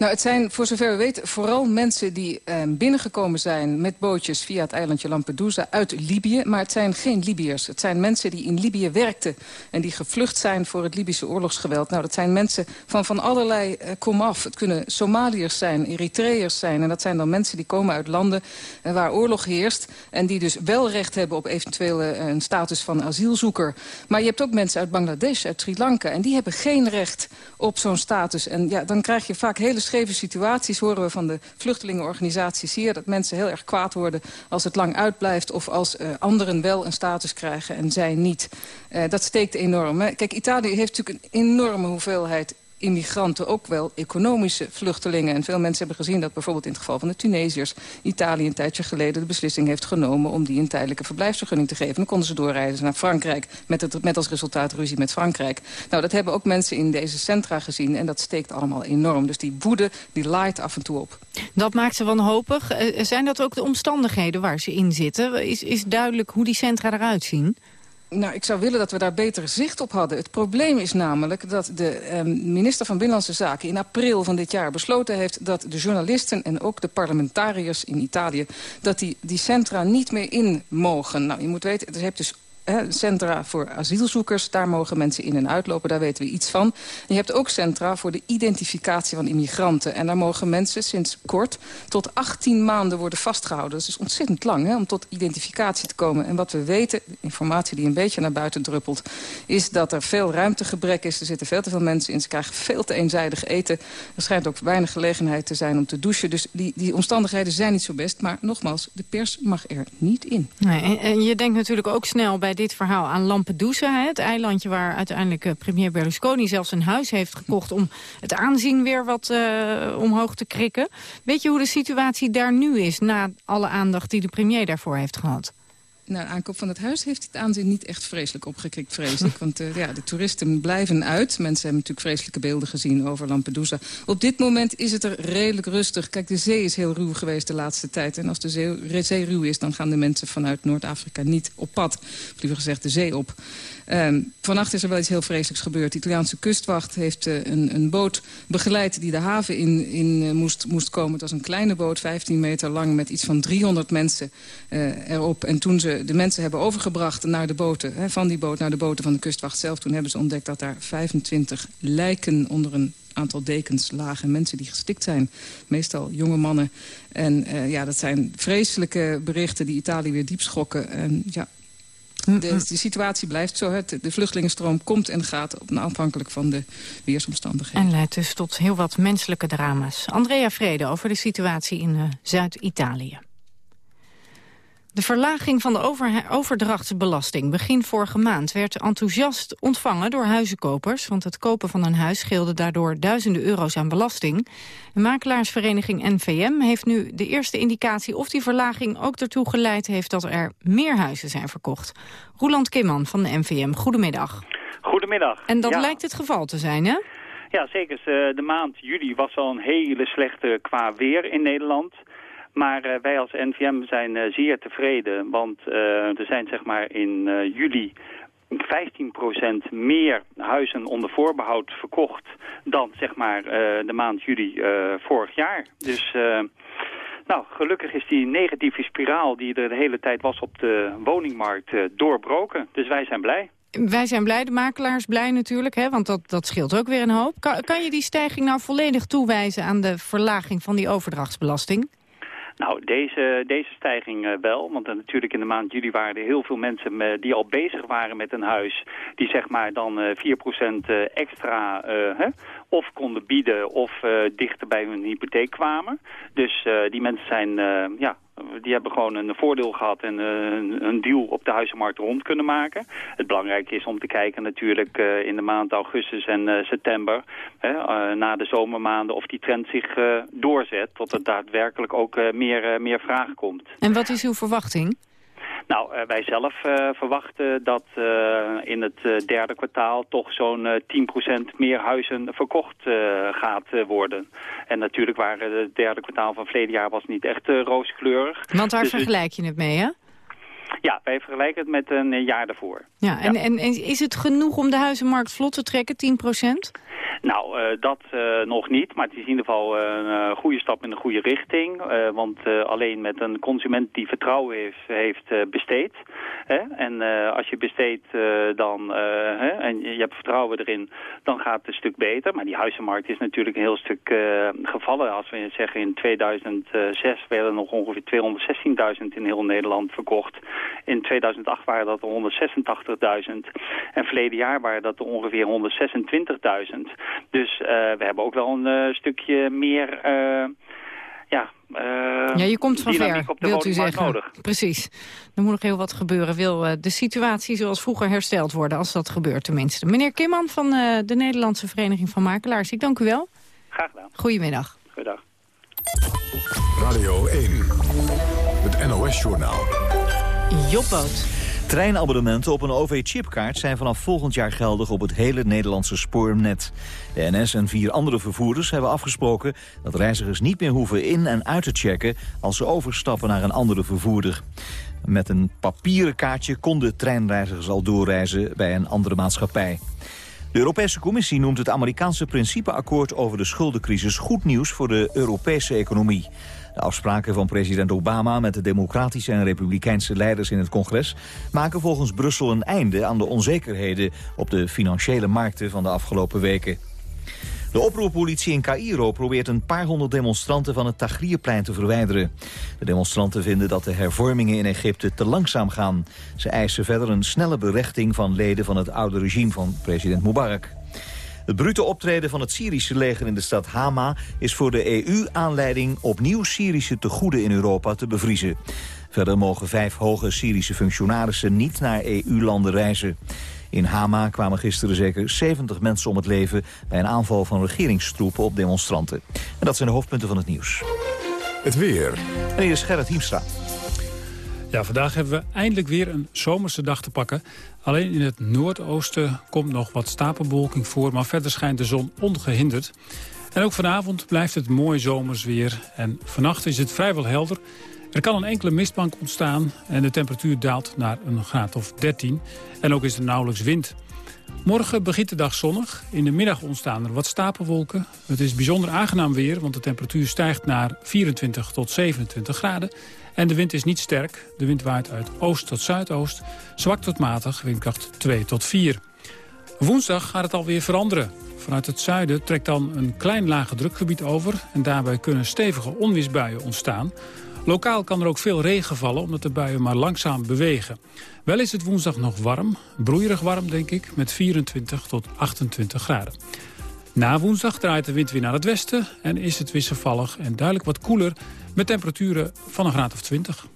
Nou, het zijn voor zover we weten vooral mensen die eh, binnengekomen zijn met bootjes via het eilandje Lampedusa uit Libië. Maar het zijn geen Libiërs. Het zijn mensen die in Libië werkten en die gevlucht zijn voor het Libische oorlogsgeweld. Nou, dat zijn mensen van van allerlei uh, komaf. Het kunnen Somaliërs zijn, Eritreërs zijn. En dat zijn dan mensen die komen uit landen uh, waar oorlog heerst. En die dus wel recht hebben op eventueel uh, een status van asielzoeker. Maar je hebt ook mensen uit Bangladesh, uit Sri Lanka. En die hebben geen recht op zo'n status. En ja, dan krijg je vaak hele beschreven situaties horen we van de vluchtelingenorganisaties hier... dat mensen heel erg kwaad worden als het lang uitblijft... of als uh, anderen wel een status krijgen en zij niet. Uh, dat steekt enorm. Kijk, Italië heeft natuurlijk een enorme hoeveelheid immigranten ook wel economische vluchtelingen. En veel mensen hebben gezien dat bijvoorbeeld in het geval van de Tunesiërs... Italië een tijdje geleden de beslissing heeft genomen... om die een tijdelijke verblijfsvergunning te geven. Dan konden ze doorreizen naar Frankrijk met, het, met als resultaat ruzie met Frankrijk. Nou, dat hebben ook mensen in deze centra gezien en dat steekt allemaal enorm. Dus die woede, die laait af en toe op. Dat maakt ze wanhopig. Uh, zijn dat ook de omstandigheden waar ze in zitten? Is, is duidelijk hoe die centra eruit zien? Nou, ik zou willen dat we daar beter zicht op hadden. Het probleem is namelijk dat de eh, minister van Binnenlandse Zaken... in april van dit jaar besloten heeft dat de journalisten... en ook de parlementariërs in Italië... dat die, die centra niet meer in mogen. Nou, je moet weten, je hebt dus centra voor asielzoekers. Daar mogen mensen in en uitlopen, daar weten we iets van. Je hebt ook centra voor de identificatie van immigranten. En daar mogen mensen sinds kort tot 18 maanden worden vastgehouden. Dat is ontzettend lang hè, om tot identificatie te komen. En wat we weten, informatie die een beetje naar buiten druppelt... is dat er veel ruimtegebrek is. Er zitten veel te veel mensen in. Ze krijgen veel te eenzijdig eten. Er schijnt ook weinig gelegenheid te zijn om te douchen. Dus die, die omstandigheden zijn niet zo best. Maar nogmaals, de pers mag er niet in. Nee, en je denkt natuurlijk ook snel bij dit verhaal aan Lampedusa. Het eilandje waar uiteindelijk eh, premier Berlusconi zelfs een huis heeft gekocht... om het aanzien weer wat uh, omhoog te krikken. Weet je hoe de situatie daar nu is... na alle aandacht die de premier daarvoor heeft gehad? Na aankoop van het huis heeft het aanzien niet echt vreselijk opgekrikt, vrees ik. Want uh, ja, de toeristen blijven uit. Mensen hebben natuurlijk vreselijke beelden gezien over Lampedusa. Op dit moment is het er redelijk rustig. Kijk, de zee is heel ruw geweest de laatste tijd. En als de zee, zee ruw is, dan gaan de mensen vanuit Noord-Afrika niet op pad. Liever gezegd de zee op. Um, vannacht is er wel iets heel vreselijks gebeurd. De Italiaanse kustwacht heeft uh, een, een, boot begeleid die de haven in, in uh, moest, moest komen. Het was een kleine boot, 15 meter lang, met iets van 300 mensen erop. En toen ze de mensen hebben overgebracht naar de boten, hè, van die boot naar de boten van de kustwacht zelf... toen hebben ze ontdekt dat daar 25 lijken onder een aantal dekens lagen. Mensen die gestikt zijn. Meestal jonge mannen. En uh, ja, dat zijn vreselijke berichten die Italië weer diep schokken. En ja, de, de, situatie blijft zo. Het, de vluchtelingenstroom komt en gaat op, afhankelijk van de weersomstandigheden. En leidt dus tot heel wat menselijke drama's. Andrea Vrede over de situatie in uh, Zuid-Italië. De verlaging van de over overdrachtsbelasting begin vorige maand werd enthousiast ontvangen door huizenkopers, want het kopen van een huis scheelde daardoor duizenden euro's aan belasting. De makelaarsvereniging NVM heeft nu de eerste indicatie of die verlaging ook ertoe geleid heeft dat er meer huizen zijn verkocht. Roland Kimman van de NVM, goedemiddag. Goedemiddag. En dat lijkt het geval te zijn, hè? Ja, zeker. De maand juli was al een hele slechte qua weer in Nederland. Maar uh, wij als NVM zijn uh, zeer tevreden, want uh, er zijn zeg maar in juli 15% meer huizen onder voorbehoud verkocht dan zeg maar de maand juli vorig jaar. Dus nou, gelukkig is die negatieve spiraal die er de hele tijd was op de woningmarkt doorbroken. Dus wij zijn blij. Wij zijn blij, de makelaars blij natuurlijk, hè, want dat, dat scheelt ook weer een hoop. Kan, kan je die stijging nou volledig toewijzen aan de verlaging van die overdrachtsbelasting? Nou, deze, deze stijging uh, wel. Want uh, natuurlijk in de maand juli waren er heel veel mensen uh, die al bezig waren met een huis. Die zeg maar dan 4% extra hè, of konden bieden of dichter bij hun hypotheek kwamen. Dus die mensen zijn ja, die hebben gewoon een voordeel gehad en een deal op de huizenmarkt rond kunnen maken. Het belangrijke is om te kijken natuurlijk in de maand augustus en september, na de zomermaanden, of die trend zich doorzet, tot er daadwerkelijk ook meer, meer vraag komt. En wat is uw verwachting? Nou, uh, wij zelf uh, verwachten dat uh, in het derde kwartaal toch zo'n 10% meer huizen verkocht gaat worden. En natuurlijk waren het derde kwartaal van verleden jaar was niet echt rooskleurig. Want daar dus vergelijk je het mee, hè? Ja, wij vergelijken het met een jaar daarvoor. Ja, en, ja. en, en is het genoeg om de huizenmarkt vlot te trekken, 10% nou, uh, dat uh, nog niet, maar het is in ieder geval uh, een goede stap in de goede richting. want alleen met een consument die vertrouwen heeft, heeft besteed, Hè? En als je besteedt dan, hè, en je hebt vertrouwen erin, dan gaat het een stuk beter. Maar die huizenmarkt is natuurlijk een heel stuk gevallen. Als we zeggen in 2006 werden er nog ongeveer 216.000 in heel Nederland verkocht. In 2008 waren dat er 186.000. En verleden jaar waren dat er ongeveer 126.000. Dus we hebben ook wel een stukje meer ja, uh, ja, je komt van ver, wilt u zeggen. Nodig. Precies. Er moet nog heel wat gebeuren. Wil uh, de situatie zoals vroeger hersteld worden, als dat gebeurt tenminste. Meneer Kimman van uh, de Nederlandse Vereniging van Makelaars, ik dank u wel. Graag gedaan. Goedemiddag. Goedendag. Radio 1, het NOS-journaal. Jobboot. Treinabonnementen op een OV-chipkaart zijn vanaf volgend jaar geldig op het hele Nederlandse spoornet. De NS en vier andere vervoerders hebben afgesproken dat reizigers niet meer hoeven in- en uit te checken als ze overstappen naar een andere vervoerder. Met een papieren kaartje konden treinreizigers al doorreizen bij een andere maatschappij. De Europese Commissie noemt het Amerikaanse principeakkoord over de schuldencrisis goed nieuws voor de Europese economie. De afspraken van president Obama met de democratische en republikeinse leiders in het congres maken volgens Brussel een einde aan de onzekerheden op de financiële markten van de afgelopen weken. De oproerpolitie in Cairo probeert een paar honderd demonstranten van het Tagrierplein te verwijderen. De demonstranten vinden dat de hervormingen in Egypte te langzaam gaan. Ze eisen verder een snelle berechting van leden van het oude regime van president Mubarak. Het brute optreden van het Syrische leger in de stad Hama... is voor de EU aanleiding opnieuw Syrische tegoeden in Europa te bevriezen. Verder mogen vijf hoge Syrische functionarissen niet naar EU-landen reizen. In Hama kwamen gisteren zeker 70 mensen om het leven... bij een aanval van regeringstroepen op demonstranten. En dat zijn de hoofdpunten van het nieuws. Het weer. En hier is Gerrit Hiemstra. Ja, vandaag hebben we eindelijk weer een zomerse dag te pakken. Alleen in het noordoosten komt nog wat stapelbewolking voor... maar verder schijnt de zon ongehinderd. En ook vanavond blijft het mooi zomers weer. En vannacht is het vrijwel helder. Er kan een enkele mistbank ontstaan en de temperatuur daalt naar een graad of 13. En ook is er nauwelijks wind. Morgen begint de dag zonnig. In de middag ontstaan er wat stapelwolken. Het is bijzonder aangenaam weer, want de temperatuur stijgt naar 24 tot 27 graden. En de wind is niet sterk. De wind waait uit oost tot zuidoost. Zwak tot matig, windkracht 2 tot 4. Woensdag gaat het alweer veranderen. Vanuit het zuiden trekt dan een klein lage drukgebied over... en daarbij kunnen stevige onweersbuien ontstaan. Lokaal kan er ook veel regen vallen, omdat de buien maar langzaam bewegen. Wel is het woensdag nog warm, broeierig warm denk ik... met 24 tot 28 graden. Na woensdag draait de wind weer naar het westen en is het wisselvallig en duidelijk wat koeler met temperaturen van een graad of 20.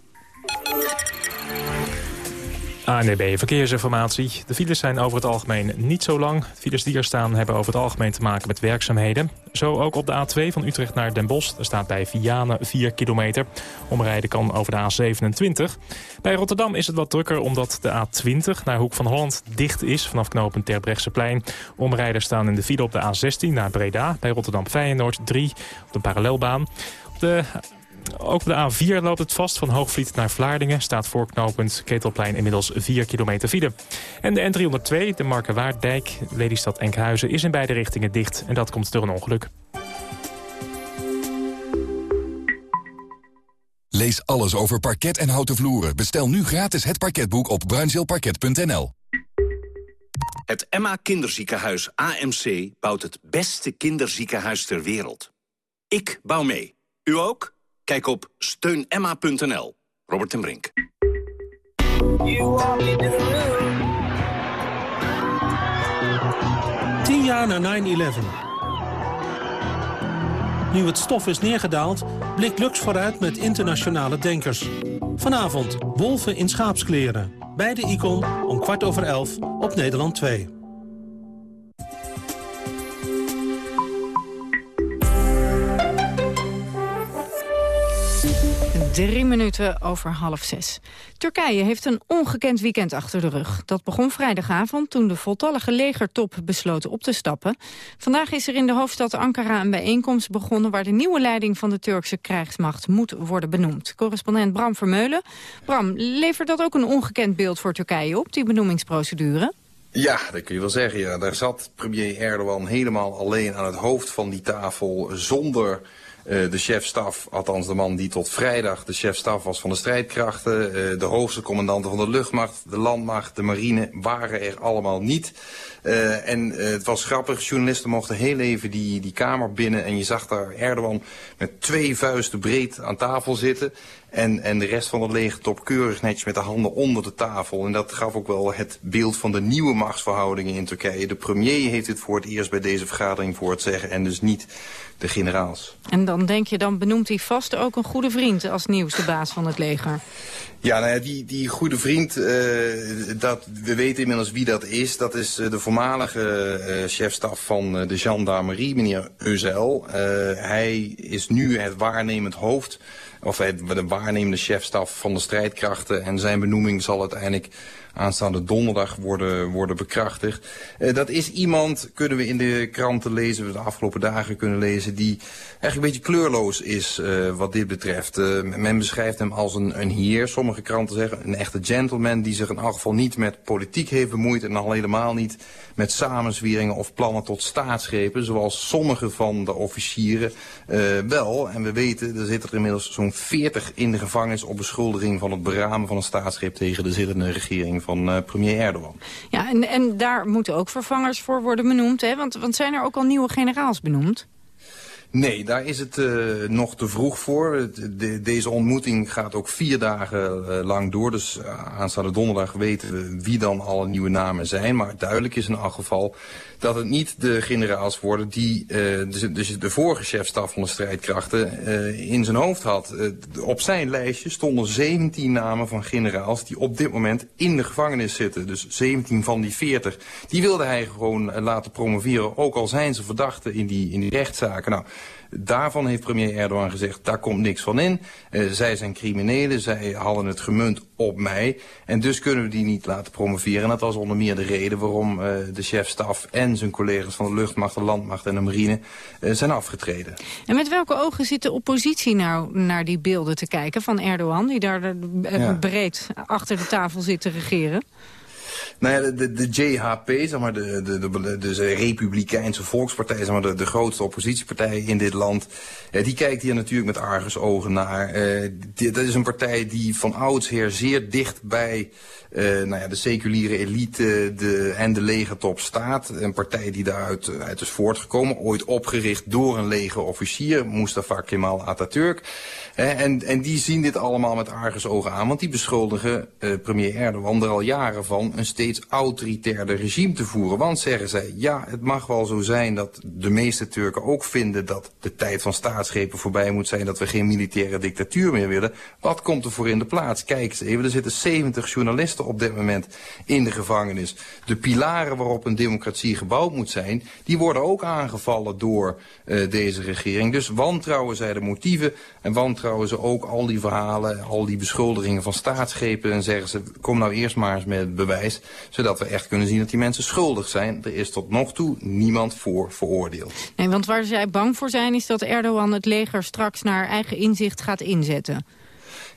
ANDB Verkeersinformatie. De files zijn over het algemeen niet zo lang. Files die er staan hebben over het algemeen te maken met werkzaamheden. Zo ook op de A2 van Utrecht naar Den Bosch. Er staat bij Vianen 4 kilometer. Omrijden kan over de A27. Bij Rotterdam is het wat drukker omdat de A20 naar Hoek van Holland dicht is... vanaf knooppunt Terbrechtseplein. Omrijders staan in de file op de A16 naar Breda. Bij Rotterdam Feyenoord 3 op de parallelbaan. De ook op de A4 loopt het vast van Hoogvliet naar Vlaardingen. Staat voorknopend Ketelplein inmiddels 4 kilometer file. En de N302, de Markenwaarddijk, Lelystad Enkhuizen... is in beide richtingen dicht en dat komt door een ongeluk. Lees alles over parket en houten vloeren. Bestel nu gratis het parketboek op bruinzeelparket.nl. Het Emma Kinderziekenhuis AMC bouwt het beste kinderziekenhuis ter wereld. Ik bouw mee. U ook? Kijk op steunemma.nl. Robert ten Brink. Tien jaar na 9-11. Nu het stof is neergedaald, blikt Lux vooruit met internationale denkers. Vanavond Wolven in schaapskleren. Bij de Icon om kwart over elf op Nederland 2. Drie minuten over half zes. Turkije heeft een ongekend weekend achter de rug. Dat begon vrijdagavond toen de voltallige legertop besloot op te stappen. Vandaag is er in de hoofdstad Ankara een bijeenkomst begonnen... waar de nieuwe leiding van de Turkse krijgsmacht moet worden benoemd. Correspondent Bram Vermeulen. Bram, levert dat ook een ongekend beeld voor Turkije op, die benoemingsprocedure? Ja, dat kun je wel zeggen. Daar zat premier Erdogan helemaal alleen aan het hoofd van die tafel... zonder Uh, de chef-staf, althans de man die tot vrijdag de chef-staf was van de strijdkrachten... Uh, de hoogste commandanten van de luchtmacht, de landmacht, de marine... waren er allemaal niet. Uh, en het was grappig, journalisten mochten heel even die, die kamer binnen... en je zag daar Erdogan met twee vuisten breed aan tafel zitten... En, en de rest van het leger top keurig netjes met de handen onder de tafel. En dat gaf ook wel het beeld van de nieuwe machtsverhoudingen in Turkije. De premier heeft dit voor het eerst bij deze vergadering voor het zeggen en dus niet de generaals. En dan denk je, dan benoemt hij vast ook een goede vriend als nieuwste baas van het leger. Ja, nou ja, die, die goede vriend, uh, dat, we weten inmiddels wie dat is. Dat is uh, de voormalige uh, chefstaf van de gendarmerie, meneer Euzel. hij is nu het waarnemend hoofd of de waarnemende chefstaf van de strijdkrachten. En zijn benoeming zal uiteindelijk aanstaande donderdag worden, worden bekrachtigd. Uh, dat is iemand, kunnen we in de kranten lezen, we de afgelopen dagen kunnen lezen, die eigenlijk een beetje kleurloos is uh, wat dit betreft. Uh, men beschrijft hem als een, een heer, sommige kranten zeggen een echte gentleman die zich in elk geval niet met politiek heeft bemoeid en al helemaal niet met samenzweringen of plannen tot staatsgrepen, zoals sommige van de officieren wel. En we weten, er zitten er inmiddels zo'n 40 in de gevangenis op beschuldiging van het beramen van een staatsgreep tegen de zittende regering van uh, premier Erdogan. Ja, en, en daar moeten ook vervangers voor worden benoemd, hè? Want, want zijn er ook al nieuwe generaals benoemd? Nee, daar is het uh, nog te vroeg voor. De, deze ontmoeting gaat ook vier dagen uh, lang door. Dus aanstaande donderdag weten we wie dan alle nieuwe namen zijn. Maar duidelijk is in elk geval dat het niet de generaals worden die uh, dus de vorige chefstaf van de strijdkrachten uh, in zijn hoofd had. Uh, op zijn lijstje stonden 17 namen van generaals die op dit moment in de gevangenis zitten. Dus 17 van die 40. Die wilde hij gewoon laten promoveren, ook al zijn ze verdachten in die, in die rechtszaken. Nou, Daarvan heeft premier Erdogan gezegd, daar komt niks van in. Uh, zij zijn criminelen, zij hadden het gemunt op mij. En dus kunnen we die niet laten promoveren. En dat was onder meer de reden waarom uh, de chefstaf en zijn collega's van de luchtmacht, de landmacht en de marine uh, zijn afgetreden. En met welke ogen zit de oppositie nou naar die beelden te kijken van Erdogan, die daar ja. breed achter de tafel zit te regeren? Nou ja, de, de, JHP, zeg maar, de, de, de, de Republikeinse Volkspartij, zeg maar, de, de grootste oppositiepartij in dit land, eh, die kijkt hier natuurlijk met argusogen naar. Eh, dat is een partij die van oudsher zeer dicht bij uh, nou ja, de seculiere elite de, en de legertop staat. Een partij die daaruit uit is voortgekomen, ooit opgericht door een legerofficier, Mustafa Kemal Atatürk. En, en die zien dit allemaal met argusogen aan, want die beschuldigen uh, premier Erdogan er al jaren van een steeds autoritairder regime te voeren. Want zeggen zij, ja, het mag wel zo zijn dat de meeste Turken ook vinden dat de tijd van staatsgrepen voorbij moet zijn, dat we geen militaire dictatuur meer willen. Wat komt er voor in de plaats? Kijk eens even, er zitten 70 journalisten op dit moment in de gevangenis. De pilaren waarop een democratie gebouwd moet zijn, die worden ook aangevallen door uh, deze regering. Dus wantrouwen zij de motieven en wantrouwen ze ook al die verhalen, al die beschuldigingen van staatsgrepen en zeggen ze, kom nou eerst maar eens met het bewijs, zodat we echt kunnen zien dat die mensen schuldig zijn. Er is tot nog toe niemand voor veroordeeld. Nee, want waar zij bang voor zijn is dat Erdogan het leger straks naar eigen inzicht gaat inzetten.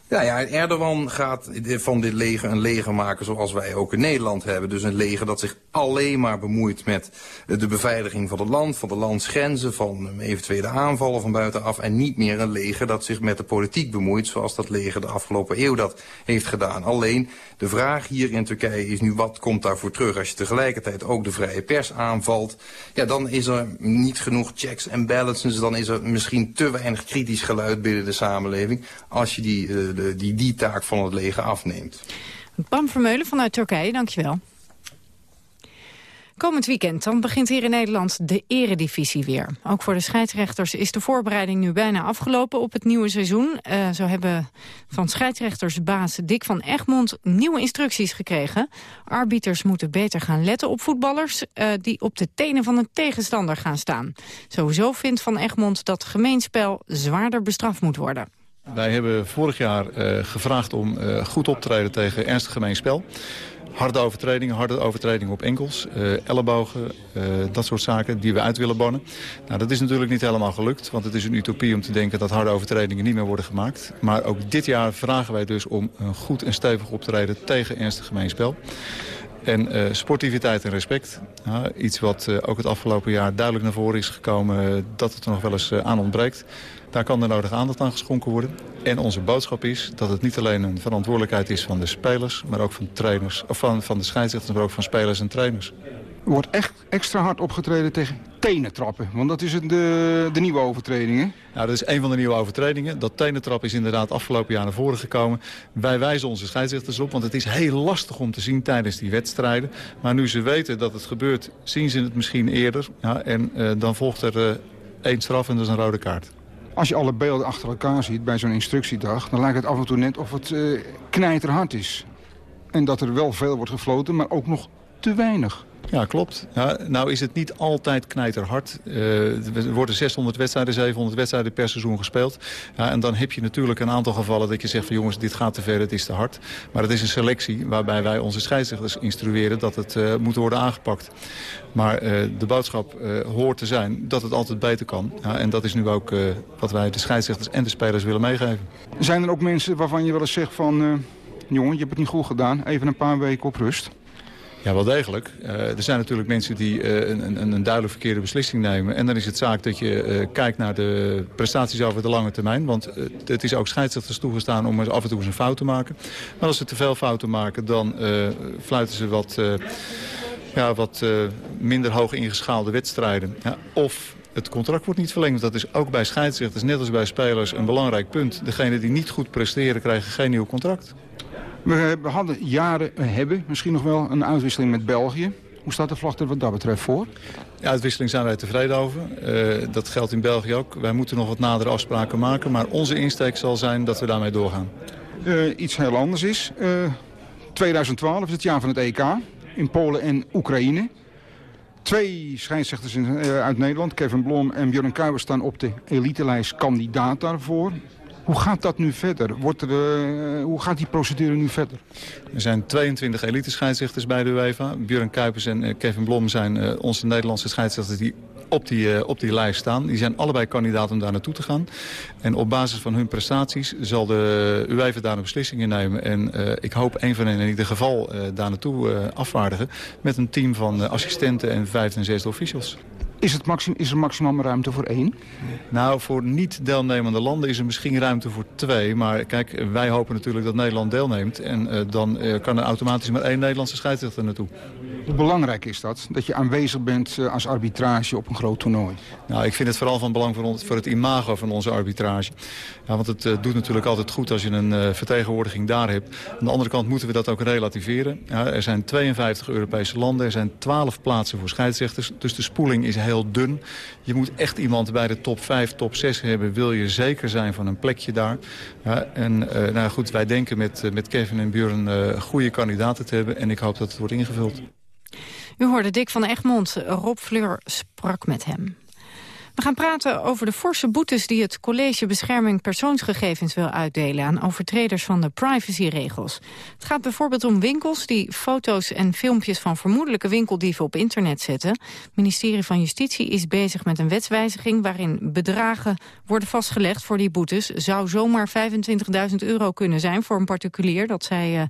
Ja, ja, Erdogan gaat van dit leger een leger maken zoals wij ook in Nederland hebben. Dus een leger dat zich alleen maar bemoeit met de beveiliging van het land, van de landsgrenzen, van eventuele aanvallen van buitenaf. En niet meer een leger dat zich met de politiek bemoeit zoals dat leger de afgelopen eeuw dat heeft gedaan. Alleen de vraag hier in Turkije is nu wat komt daarvoor terug. Als je tegelijkertijd ook de vrije pers aanvalt, ja, dan is er niet genoeg checks en balances. Dan is er misschien te weinig kritisch geluid binnen de samenleving als je die... Uh, de, die die taak van het leger afneemt. Pam Vermeulen vanuit Turkije, dankjewel. Komend weekend dan begint hier in Nederland de eredivisie weer. Ook voor de scheidsrechters is de voorbereiding nu bijna afgelopen op het nieuwe seizoen. Uh, zo hebben van scheidsrechtersbaas Dick van Egmond nieuwe instructies gekregen. Arbiters moeten beter gaan letten op voetballers uh, die op de tenen van een tegenstander gaan staan. Sowieso vindt Van Egmond dat gemeenspel zwaarder bestraft moet worden. Wij hebben vorig jaar uh, gevraagd om uh, goed op te treden tegen ernstig gemeen spel. Harde overtredingen, harde overtredingen op enkels, uh, ellebogen, dat soort zaken die we uit willen bannen. Nou, dat is natuurlijk niet helemaal gelukt, want het is een utopie om te denken dat harde overtredingen niet meer worden gemaakt. Maar ook dit jaar vragen wij dus om een goed en stevig optreden tegen ernstig gemeen spel. En sportiviteit en respect. Iets wat ook het afgelopen jaar duidelijk naar voren is gekomen... Dat het er nog wel eens aan ontbreekt. Daar kan de nodige aandacht aan geschonken worden. En onze boodschap is dat het niet alleen een verantwoordelijkheid is van de spelers... maar ook van, trainers, of van, van de scheidsrechters, maar ook van spelers en trainers. Er wordt echt extra hard opgetreden tegen tenentrappen. Want dat is de, de nieuwe overtreding, hè? Nou, dat is een van de nieuwe overtredingen. Dat tenentrap is inderdaad afgelopen jaar naar voren gekomen. Wij wijzen onze scheidsrechters op, want het is heel lastig om te zien tijdens die wedstrijden. Maar nu ze weten dat het gebeurt, zien ze het misschien eerder. Ja, en uh, dan volgt er uh, één straf en dat is een rode kaart. Als je alle beelden achter elkaar ziet bij zo'n instructiedag... dan lijkt het af en toe net of het uh, knijterhard is. En dat er wel veel wordt gefloten, maar ook nog te weinig. Ja, klopt. Ja, nou is het niet altijd knijterhard. Er worden 600 wedstrijden, 700 wedstrijden per seizoen gespeeld. Ja, en dan heb je natuurlijk een aantal gevallen dat je zegt van jongens, dit gaat te ver, het is te hard. Maar het is een selectie waarbij wij onze scheidsrechters instrueren dat het uh, moet worden aangepakt. Maar uh, de boodschap hoort te zijn dat het altijd beter kan. Ja, en dat is nu ook wat wij de scheidsrechters en de spelers willen meegeven. Zijn er ook mensen waarvan je wel eens zegt van... jongen, je hebt het niet goed gedaan, even een paar weken op rust? Ja, wel degelijk. Uh, er zijn natuurlijk mensen die uh, een, een, een, duidelijk verkeerde beslissing nemen. En dan is het zaak dat je uh, kijkt naar de prestaties over de lange termijn. Want het is ook scheidsrechters toegestaan om af en toe eens een fout te maken. Maar als ze te veel fouten maken, dan fluiten ze wat, ja, wat minder hoog ingeschaalde wedstrijden. Ja, of het contract wordt niet verlengd. Dat is ook bij scheidsrechters, net als bij spelers, een belangrijk punt. Degenen die niet goed presteren, krijgen geen nieuw contract. We hadden jaren, we hebben misschien nog wel een uitwisseling met België. Hoe staat de vlag er wat dat betreft voor? De uitwisseling zijn wij tevreden over. Uh, dat geldt in België ook. Wij moeten nog wat nadere afspraken maken. Maar onze insteek zal zijn dat we daarmee doorgaan. Uh, iets heel anders is. Uh, 2012 is het jaar van het EK. In Polen en Oekraïne. Twee scheidsrechters uit Nederland, Kevin Blom en Björn Kuiper, staan op de elitelijst kandidaat daarvoor. Hoe gaat dat nu verder? Wordt uh, hoe gaat die procedure nu verder? Er zijn 22 elite scheidsrechters bij de UEFA. Björn Kuipers en uh, Kevin Blom zijn uh, onze Nederlandse scheidsrechters die op die, op die lijst staan. Die zijn allebei kandidaat om daar naartoe te gaan. En op basis van hun prestaties zal de UEFA daar een beslissing in nemen. En ik hoop een van hen in ieder geval daar naartoe afvaardigen... met een team van assistenten en vijfde en zesde officials. Is, het maxim, is er maximaal ruimte voor één? Nou, voor niet-deelnemende landen is er misschien ruimte voor twee. Maar kijk, wij hopen natuurlijk dat Nederland deelneemt. En uh, dan uh, kan er automatisch maar één Nederlandse scheidsrechter naartoe. Hoe belangrijk is dat? Dat je aanwezig bent uh, als arbitrage op een groot toernooi? Nou, ik vind het vooral van belang voor, ons, voor het imago van onze arbitrage. Ja, want het doet natuurlijk altijd goed als je een vertegenwoordiging daar hebt. Aan de andere kant moeten we dat ook relativeren. Ja, er zijn 52 Europese landen, er zijn 12 plaatsen voor scheidsrechters. Dus de spoeling is heel dun. Je moet echt iemand bij de top 5, top 6 hebben. Wil je zeker zijn van een plekje daar. En uh, nou goed, wij denken met, uh, met Kevin en Buren uh, goede kandidaten te hebben. En ik hoop dat het wordt ingevuld. U hoorde Dick van Egmond. Rob Fleur sprak met hem. We gaan praten over de forse boetes die het College Bescherming Persoonsgegevens wil uitdelen aan overtreders van de privacyregels. Het gaat bijvoorbeeld om winkels die foto's en filmpjes van vermoedelijke winkeldieven op internet zetten. Het ministerie van Justitie is bezig met een wetswijziging waarin bedragen worden vastgelegd voor die boetes. Zou zomaar 25.000 euro kunnen zijn voor een particulier. Dat zei uh,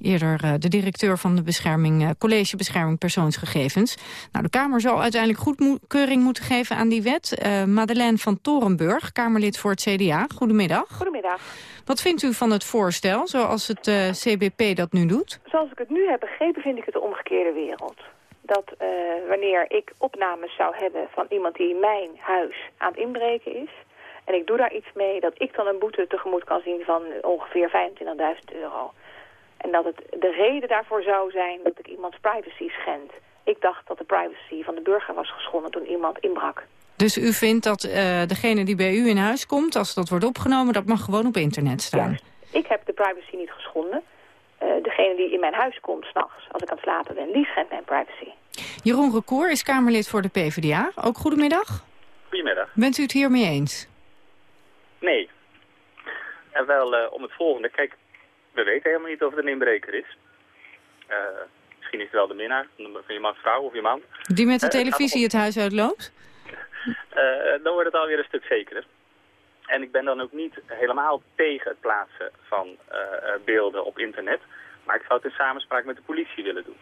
eerder uh, de directeur van de bescherming, uh, College Bescherming Persoonsgegevens. Nou, de Kamer zal uiteindelijk goedkeuring moeten geven aan die wet uh, Madeleine van Torenburg, Kamerlid voor het CDA. Goedemiddag. Goedemiddag. Wat vindt u van het voorstel, zoals het uh, CBP dat nu doet? Zoals ik het nu heb begrepen, vind ik het de omgekeerde wereld. Dat uh, wanneer ik opnames zou hebben van iemand die in mijn huis aan het inbreken is... en ik doe daar iets mee, dat ik dan een boete tegemoet kan zien van ongeveer 25.000 euro. En dat het de reden daarvoor zou zijn dat ik iemands privacy schend. Ik dacht dat de privacy van de burger was geschonden toen iemand inbrak. Dus u vindt dat uh, degene die bij u in huis komt, als dat wordt opgenomen, dat mag gewoon op internet staan? Ja. Ik heb de privacy niet geschonden. Uh, degene die in mijn huis komt s'nachts, als ik aan het slapen ben, die schendt mijn privacy. Jeroen Recour is Kamerlid voor de PvdA. Ook goedemiddag. Goedemiddag. Bent u het hiermee eens? Nee. En wel uh, om het volgende. Kijk, we weten helemaal niet of het een inbreker is. Uh, misschien is het wel de minnaar van je man, vrouw of je man. Die met de televisie het huis uitloopt? Uh, dan wordt het alweer een stuk zekerder. En ik ben dan ook niet helemaal tegen het plaatsen van uh, beelden op internet. Maar ik zou het in samenspraak met de politie willen doen.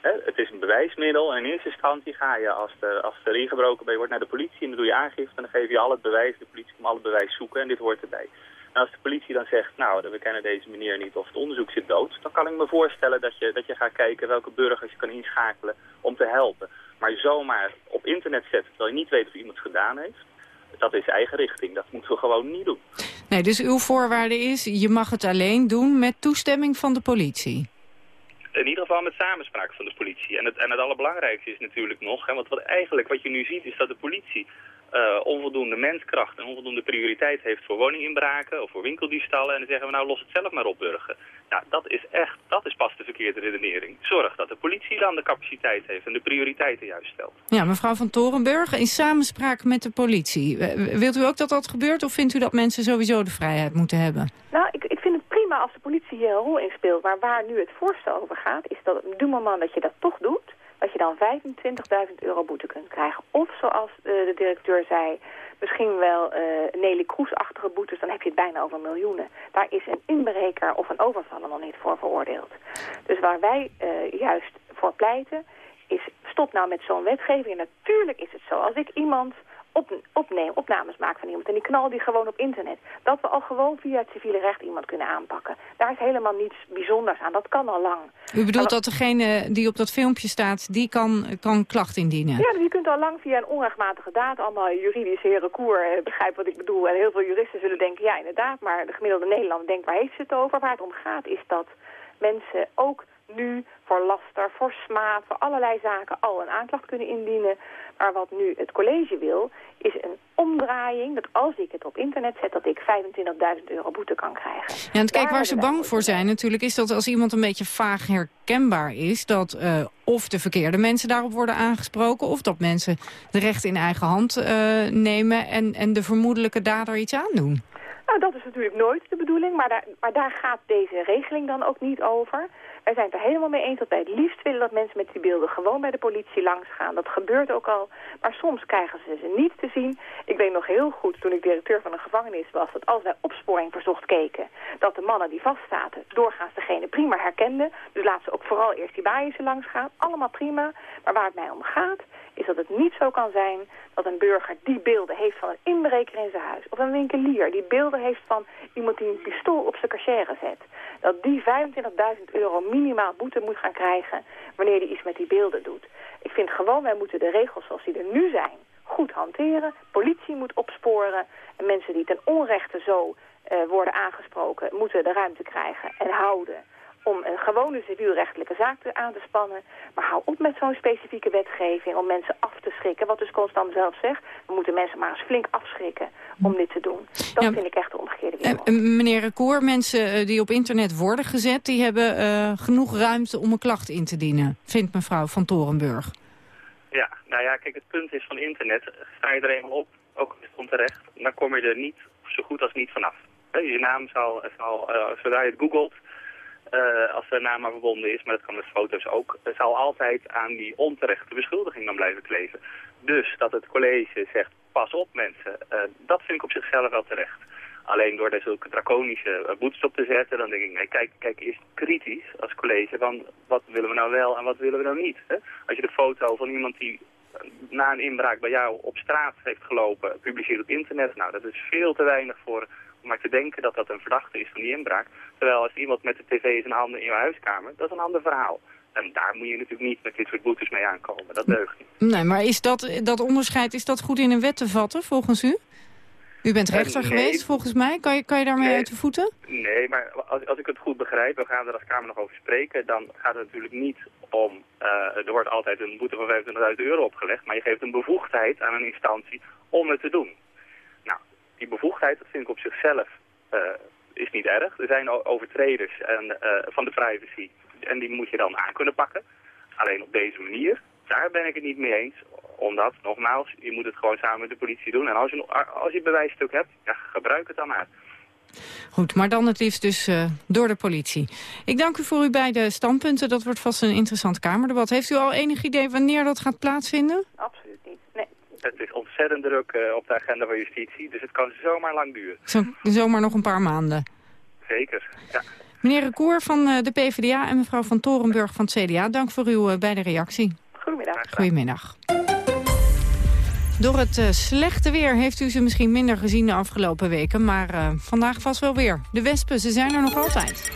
Het is een bewijsmiddel en in eerste instantie ga je, als er, als er ingebroken bij wordt, naar de politie en dan doe je aangifte en dan geef je al het bewijs. De politie komt al het bewijs zoeken en dit hoort erbij. En als de politie dan zegt, nou, we kennen deze meneer niet of het onderzoek zit dood, dan kan ik me voorstellen dat je, dat je gaat kijken welke burgers je kan inschakelen om te helpen. Maar zomaar op internet zetten terwijl je niet weet of iemand het gedaan heeft, dat is eigen richting. Dat moeten we gewoon niet doen. Nee, dus uw voorwaarde is, je mag het alleen doen met toestemming van de politie. In ieder geval met samenspraak van de politie. En het, en het allerbelangrijkste is natuurlijk nog, hè, want wat eigenlijk wat je nu ziet is dat de politie uh, onvoldoende menskracht en onvoldoende prioriteit heeft voor woninginbraken of voor winkeldiefstallen. En dan zeggen we nou los het zelf maar op burger. Ja, dat is echt, dat is pas de verkeerde redenering. Zorg dat de politie dan de capaciteit heeft en de prioriteiten juist stelt. Ja, mevrouw van Torenburg, in samenspraak met de politie. Wilt u ook dat dat gebeurt of vindt u dat mensen sowieso de vrijheid moeten hebben? Nou, ik, ik vind het prima als de politie hier een rol in speelt. Maar waar nu het voorstel over gaat, is dat op het moment dat je dat toch doet dat je dan 25.000 euro boete kunt krijgen. Of zoals uh, de directeur zei, misschien wel uh, Nelly Kroes-achtige boetes, dan heb je het bijna over miljoenen. Daar is een inbreker of een overvaller nog niet voor veroordeeld. Dus waar wij uh, juist voor pleiten, is stop nou met zo'n wetgeving. En natuurlijk is het zo, als ik iemand op, opneem, opnames maken van iemand. En die knal die gewoon op internet. Dat we al gewoon via het civiele recht iemand kunnen aanpakken. Daar is helemaal niets bijzonders aan. Dat kan al lang. U bedoelt dat degene die op dat filmpje staat, die kan, kan klacht indienen? Ja, die kunt al lang via een onrechtmatige daad. Allemaal juridische heren koer eh, begrijp wat ik bedoel. En heel veel juristen zullen denken, ja inderdaad. Maar de gemiddelde Nederlander denkt, waar heeft ze het over? Waar het om gaat is dat mensen ook nu voor laster, voor smaad, voor allerlei zaken al een aanklacht kunnen indienen. Maar wat nu het college wil, is een omdraaiing. Dat als ik het op internet zet, dat ik 25.000 euro boete kan krijgen. Ja, en kijk, waar ze bang voor zijn natuurlijk, is dat als iemand een beetje vaag herkenbaar is... dat uh, of de verkeerde mensen daarop worden aangesproken... of dat mensen de recht in eigen hand uh, nemen en, en de vermoedelijke dader iets aandoen. Nou, dat is natuurlijk nooit de bedoeling, maar daar, maar daar gaat deze regeling dan ook niet over. Wij zijn het er helemaal mee eens dat wij het liefst willen dat mensen met die beelden gewoon bij de politie langs gaan. Dat gebeurt ook al, maar soms krijgen ze ze niet te zien. Ik weet nog heel goed, toen ik directeur van een gevangenis was, dat als wij opsporing verzocht keken, dat de mannen die vastzaten doorgaans degene prima herkenden. Dus laten ze ook vooral eerst die bijen langs gaan. Allemaal prima, maar waar het mij om gaat, is dat het niet zo kan zijn dat een burger die beelden heeft van een inbreker in zijn huis. Of een winkelier die beelden heeft van iemand die een pistool op zijn cachère zet. Dat die 25.000 euro minimaal boete moet gaan krijgen wanneer hij iets met die beelden doet. Ik vind gewoon, wij moeten de regels zoals die er nu zijn goed hanteren. Politie moet opsporen. En mensen die ten onrechte zo uh, worden aangesproken moeten de ruimte krijgen en houden om een gewone civielrechtelijke zaak te, aan te spannen. Maar hou op met zo'n specifieke wetgeving om mensen af te schrikken. Wat dus Constant zelf zegt, we moeten mensen maar eens flink afschrikken om dit te doen. Dat vind ik echt de omgekeerde wereld. Uh, meneer Recour, mensen uh, die op internet worden gezet... die hebben uh, genoeg ruimte om een klacht in te dienen, vindt mevrouw van Torenburg. Ja, nou ja, kijk, het punt is van internet, sta je er eenmaal op, ook onterecht, dan kom je er niet zo goed als niet vanaf. Je naam zal, zal zodra je het googelt, uh, als de naam maar verbonden is, maar dat kan met foto's ook, zal altijd aan die onterechte beschuldiging dan blijven kleven. Dus dat het college zegt, pas op mensen, uh, dat vind ik op zichzelf wel terecht. Alleen door daar zulke draconische uh, boetes op te zetten, dan denk ik, nee, kijk, kijk eerst kritisch als college van wat willen we nou wel en wat willen we nou niet. Hè? Als je de foto van iemand die na een inbraak bij jou op straat heeft gelopen, publiceert op internet, nou dat is veel te weinig voor maar te denken dat dat een verdachte is van die inbraak. Terwijl als iemand met de tv in zijn handen in je huiskamer, dat is een ander verhaal. En daar moet je natuurlijk niet met dit soort boetes mee aankomen. Dat deugt niet. Nee, maar is dat, dat onderscheid, is dat goed in een wet te vatten volgens u? U bent rechter nee. geweest, volgens mij. Kan je, kan je daarmee nee. uit de voeten? Nee, maar als, als ik het goed begrijp, we gaan er als Kamer nog over spreken... dan gaat het natuurlijk niet om... Uh, er wordt altijd een boete van 25.000 euro opgelegd... maar je geeft een bevoegdheid aan een instantie om het te doen. Die bevoegdheid, dat vind ik op zichzelf... Uh, is niet erg. Er zijn overtreders en, uh, van de privacy en die moet je dan aan kunnen pakken. Alleen op deze manier, daar ben ik het niet mee eens. Omdat, nogmaals, je moet het gewoon samen met de politie doen. En als je, als je bewijsstuk hebt, ja, gebruik het dan maar. Goed, maar dan het liefst dus uh, door de politie. Ik dank u voor uw beide standpunten. Dat wordt vast een interessant Kamerdebat. Heeft u al enig idee wanneer dat gaat plaatsvinden? Absoluut. Het is ontzettend druk uh, op de agenda van justitie, dus het kan zomaar lang duren. Zo, zomaar nog een paar maanden? Zeker, ja. Meneer Recour van eh, de PvdA en mevrouw van Torenburg van het CDA, dank voor uw uh, beide reactie. Goedemiddag. Goedemiddag. Door het slechte weer heeft u ze misschien minder gezien de afgelopen weken... maar uh, vandaag vast wel weer. De wespen, ze zijn er nog altijd.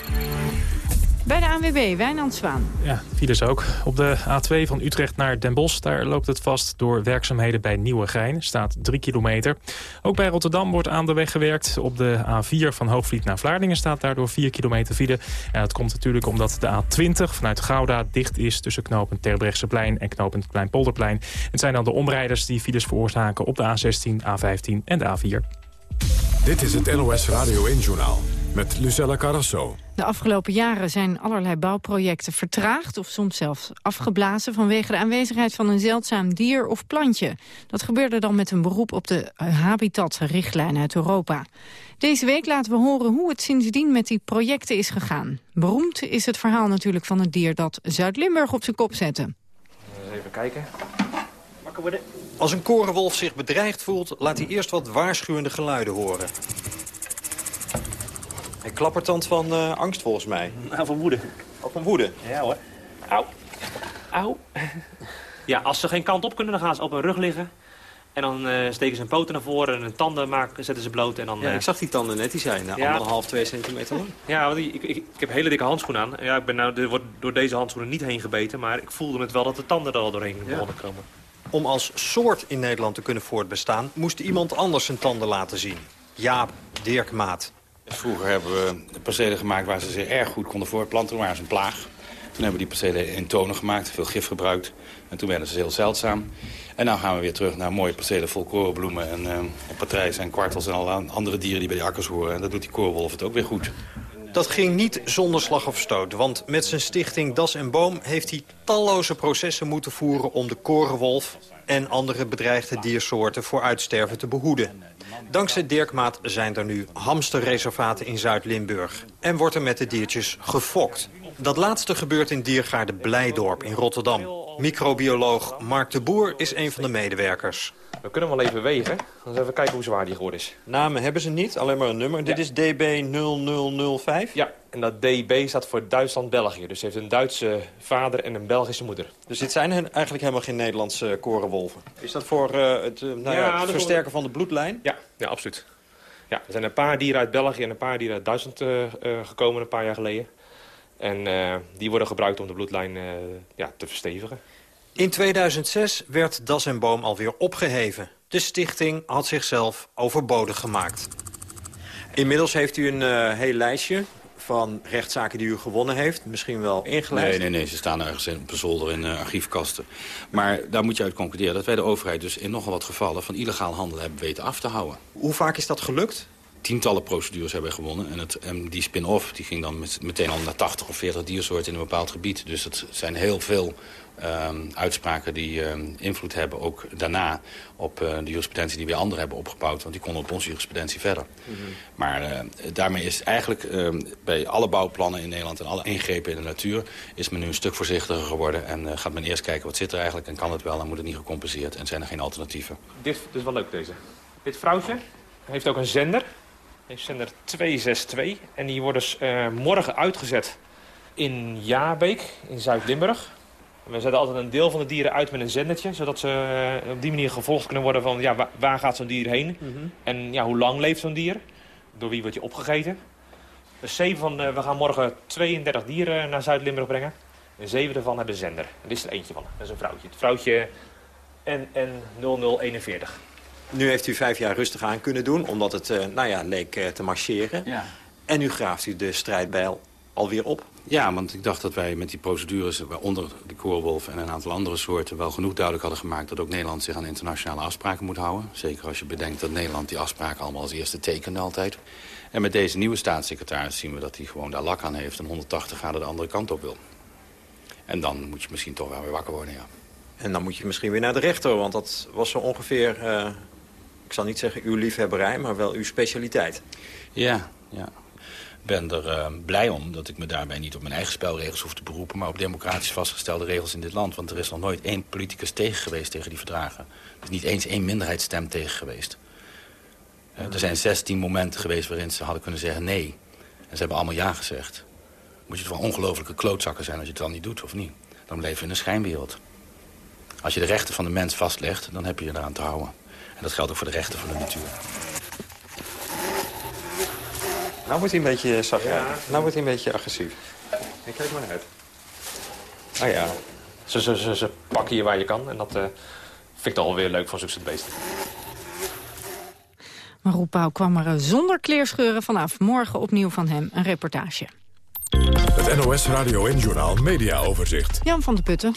Bij de ANWB, Wijnand Zwaan. Ja, files ook. Op de A2 van Utrecht naar Den Bosch, daar loopt het vast door werkzaamheden bij Nieuwegein. Staat 3 kilometer. Ook bij Rotterdam wordt aan de weg gewerkt. Op de A4 van Hoogvliet naar Vlaardingen staat daardoor 4 kilometer file. En dat komt natuurlijk omdat de A20 vanuit Gouda dicht is... tussen knooppunt Terbrechtseplein en knooppunt Kleinpolderplein. Het zijn dan de omrijders die files veroorzaken op de A16, A15 en de A4. Dit is het NOS Radio 1-journaal met Lucella Carrasso. De afgelopen jaren zijn allerlei bouwprojecten vertraagd... of soms zelfs afgeblazen vanwege de aanwezigheid van een zeldzaam dier of plantje. Dat gebeurde dan met een beroep op de habitatrichtlijn uit Europa. Deze week laten we horen hoe het sindsdien met die projecten is gegaan. Beroemd is het verhaal natuurlijk van het dier dat Zuid-Limburg op zijn kop zette. Even kijken. Als een korenwolf zich bedreigd voelt, laat hij eerst wat waarschuwende geluiden horen. Hij klappert dan van uh, angst volgens mij. Nou, van woede. Ook van woede? Ja hoor. Auw. Auw. Ja, als ze geen kant op kunnen, dan gaan ze op hun rug liggen. En dan uh, steken ze hun poten naar voren en hun tanden maken, zetten ze bloot. En dan, ja, uh... ik zag die tanden net, die zijn uh, ja. anderhalf, twee centimeter lang. Ja, want ik, ik, ik, heb hele dikke handschoenen aan. Ja, ik ben nou, er wordt door deze handschoenen niet heen gebeten. Maar ik voelde het wel dat de tanden er al doorheen ja. begonnen komen. Om als soort in Nederland te kunnen voortbestaan... moest iemand anders zijn tanden laten zien. Jaap Dirkmaat. Vroeger hebben we percelen gemaakt waar ze zich erg goed konden voortplanten. Waren ze een plaag. Toen hebben we die percelen in tonen gemaakt, veel gif gebruikt. En toen werden ze heel zeldzaam. En nu gaan we weer terug naar mooie percelen vol korenbloemen... en uh, patrijs en kwartels en alle andere dieren die bij die akkers horen. En dat doet die korenwolf het ook weer goed. Dat ging niet zonder slag of stoot, want met zijn stichting Das en Boom... heeft hij talloze processen moeten voeren om de korenwolf en andere bedreigde diersoorten voor uitsterven te behoeden. Dankzij Dirkmaat zijn er nu hamsterreservaten in Zuid-Limburg. En wordt er met de diertjes gefokt. Dat laatste gebeurt in diergaarde Blijdorp in Rotterdam. Microbioloog Mark de Boer is een van de medewerkers. We kunnen hem wel even wegen. Dan even kijken hoe zwaar die geworden is. Namen hebben ze niet, alleen maar een nummer. Ja. Dit is DB0005? Ja, en dat DB staat voor Duitsland-België. Dus heeft een Duitse vader en een Belgische moeder. Dus dit zijn eigenlijk helemaal geen Nederlandse korenwolven? Is dat voor uh, het, uh, nou ja, ja, het versterken van de bloedlijn? Ja, ja absoluut. Ja, er zijn een paar dieren uit België en een paar dieren uit Duitsland uh, gekomen een paar jaar geleden. En die worden gebruikt om de bloedlijn ja, te verstevigen. In 2006 werd Das en Boom alweer opgeheven. De stichting had zichzelf overbodig gemaakt. Inmiddels heeft u een uh, heel lijstje van rechtszaken die u gewonnen heeft. Misschien wel ingelijst. Nee, nee, nee. Ze staan ergens in, op een zolder in uh, archiefkasten. Maar daar moet je uit concluderen dat wij de overheid dus in nogal wat gevallen... van illegaal handel hebben weten af te houden. Hoe vaak is dat gelukt? Tientallen procedures hebben we gewonnen. En, het, en die spin-off die ging dan met, meteen al naar 80 of 40 diersoorten in een bepaald gebied. Dus dat zijn heel veel Um, uitspraken die um, invloed hebben ook daarna op uh, de jurisprudentie die weer anderen hebben opgebouwd. Want die konden op onze jurisprudentie verder. Mm -hmm. Maar uh, daarmee is eigenlijk uh, bij alle bouwplannen in Nederland en alle ingrepen in de natuur... is men nu een stuk voorzichtiger geworden. En gaat men eerst kijken wat zit er eigenlijk en kan het wel en moet het niet gecompenseerd. En zijn er geen alternatieven. Dit, dit is wel leuk deze. Dit vrouwtje heeft ook een zender. Heeft zender 262. En die wordt dus morgen uitgezet in Jaarbeek in Zuid-Limburg. We zetten altijd een deel van de dieren uit met een zendertje. Zodat ze uh, op die manier gevolgd kunnen worden van ja, waar, gaat zo'n dier heen? Mm -hmm. En ja, hoe lang leeft zo'n dier? Door wie wordt je opgegeten? Dus zeven van, uh, we gaan morgen 32 dieren naar Zuid-Limburg brengen. En zeven daarvan hebben zender. En dit is er eentje van. Dat is een vrouwtje. Het vrouwtje NN0041. Nu heeft u vijf jaar rustig aan kunnen doen, omdat het uh, nou ja, leek te marcheren. Ja. En nu graaft u de strijdbijl alweer op. Ja, want ik dacht dat wij met die procedures, waaronder de koorwolf en een aantal andere soorten, wel genoeg duidelijk hadden gemaakt dat ook Nederland zich aan internationale afspraken moet houden. Zeker als je bedenkt dat Nederland die afspraken allemaal als eerste tekende altijd. En met deze nieuwe staatssecretaris zien we dat hij gewoon daar lak aan heeft en 180 graden de andere kant op wil. En dan moet je misschien toch wel weer wakker worden, ja. En dan moet je misschien weer naar de rechter, want dat was zo ongeveer, uh, ik zal niet zeggen uw liefhebberij, maar wel uw specialiteit. Ja, ja ben er uh, blij om dat ik me daarbij niet op mijn eigen spelregels hoef te beroepen... maar op democratisch vastgestelde regels in dit land. Want er is nog nooit één politicus tegen geweest tegen die verdragen. Er is niet eens één minderheidsstem tegen geweest. Uh, er zijn 16 momenten geweest waarin ze hadden kunnen zeggen nee. En ze hebben allemaal ja gezegd. moet je toch wel ongelofelijke klootzakken zijn als je het dan niet doet, of niet? Dan leven we in een schijnwereld. Als je de rechten van de mens vastlegt, dan heb je je eraan te houden. En dat geldt ook voor de rechten van de natuur. Nou wordt hij een beetje zagrijnig. Nou wordt hij een beetje agressief. En kijk maar uit. Ah ja, ze, ze, ze, ze pakken je waar je kan. En dat uh, vind ik toch alweer leuk van zulke beesten. Maar Pauw kwam er zonder kleerscheuren vanaf. Morgen opnieuw van hem een reportage. Het NOS Radio en Journaal Media Overzicht. Jan van de Putten.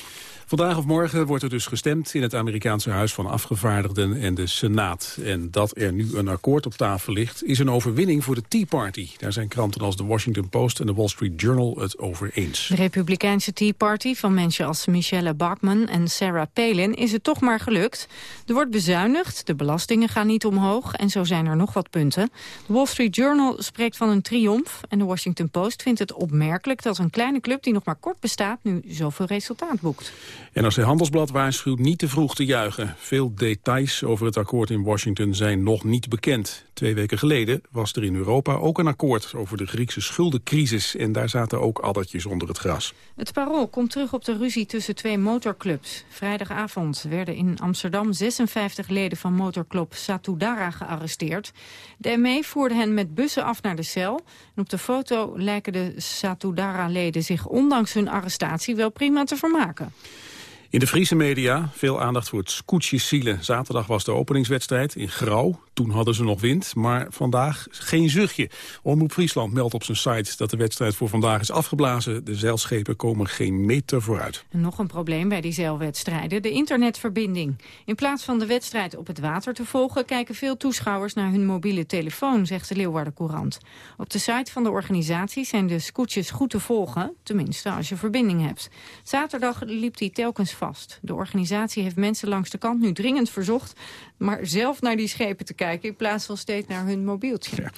Vandaag of morgen wordt er dus gestemd in het Amerikaanse Huis van Afgevaardigden en de Senaat. En dat er nu een akkoord op tafel ligt, is een overwinning voor de Tea Party. Daar zijn kranten als de Washington Post en de Wall Street Journal het over eens. De Republikeinse Tea Party van mensen als Michelle Bachmann en Sarah Palin is het toch maar gelukt. Er wordt bezuinigd, de belastingen gaan niet omhoog en zo zijn er nog wat punten. De Wall Street Journal spreekt van een triomf en de Washington Post vindt het opmerkelijk dat een kleine club die nog maar kort bestaat nu zoveel resultaat boekt. NRC Handelsblad waarschuwt niet te vroeg te juichen. Veel details over het akkoord in Washington zijn nog niet bekend. Twee weken geleden was er in Europa ook een akkoord over de Griekse schuldencrisis. En daar zaten ook addertjes onder het gras. Het parool komt terug op de ruzie tussen twee motorclubs. Vrijdagavond werden in Amsterdam 56 leden van motorclub Satudara gearresteerd. De ME voerde hen met bussen af naar de cel. En op de foto lijken de Satudara-leden zich ondanks hun arrestatie wel prima te vermaken. In de Friese media veel aandacht voor het Scootje Zaterdag was de openingswedstrijd in Grauw. Toen hadden ze nog wind, maar vandaag geen zuchtje. Omroep Friesland meldt op zijn site dat de wedstrijd voor vandaag is afgeblazen. De zeilschepen komen geen meter vooruit. Nog een probleem bij die zeilwedstrijden, de internetverbinding. In plaats van de wedstrijd op het water te volgen... kijken veel toeschouwers naar hun mobiele telefoon, zegt de Leeuwarden Courant. Op de site van de organisatie zijn de scootjes goed te volgen. Tenminste, als je verbinding hebt. Zaterdag liep die telkens vast. De organisatie heeft mensen langs de kant nu dringend verzocht... maar zelf naar die schepen te kijken in plaats van steeds naar hun mobieltje. Ja.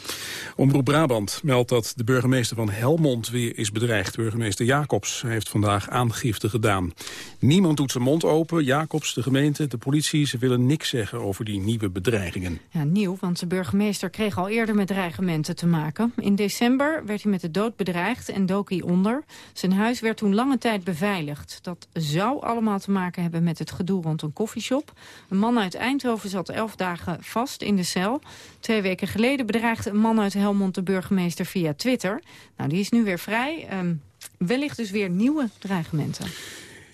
Omroep Brabant meldt dat de burgemeester van Helmond weer is bedreigd. Burgemeester Jacobs heeft vandaag aangifte gedaan. Niemand doet zijn mond open. Jacobs, de gemeente, de politie, ze willen niks zeggen over die nieuwe bedreigingen. Ja, nieuw, want de burgemeester kreeg al eerder met dreigementen te maken. In december werd hij met de dood bedreigd en dook hij onder. Zijn huis werd toen lange tijd beveiligd. Dat zou allemaal te maken hebben met het gedoe rond een koffieshop. Een man uit Eindhoven zat elf dagen vast in de cel. Twee weken geleden bedreigde een man uit Helmond de burgemeester via Twitter. Nou, die is nu weer vrij. Um, wellicht dus weer nieuwe dreigementen.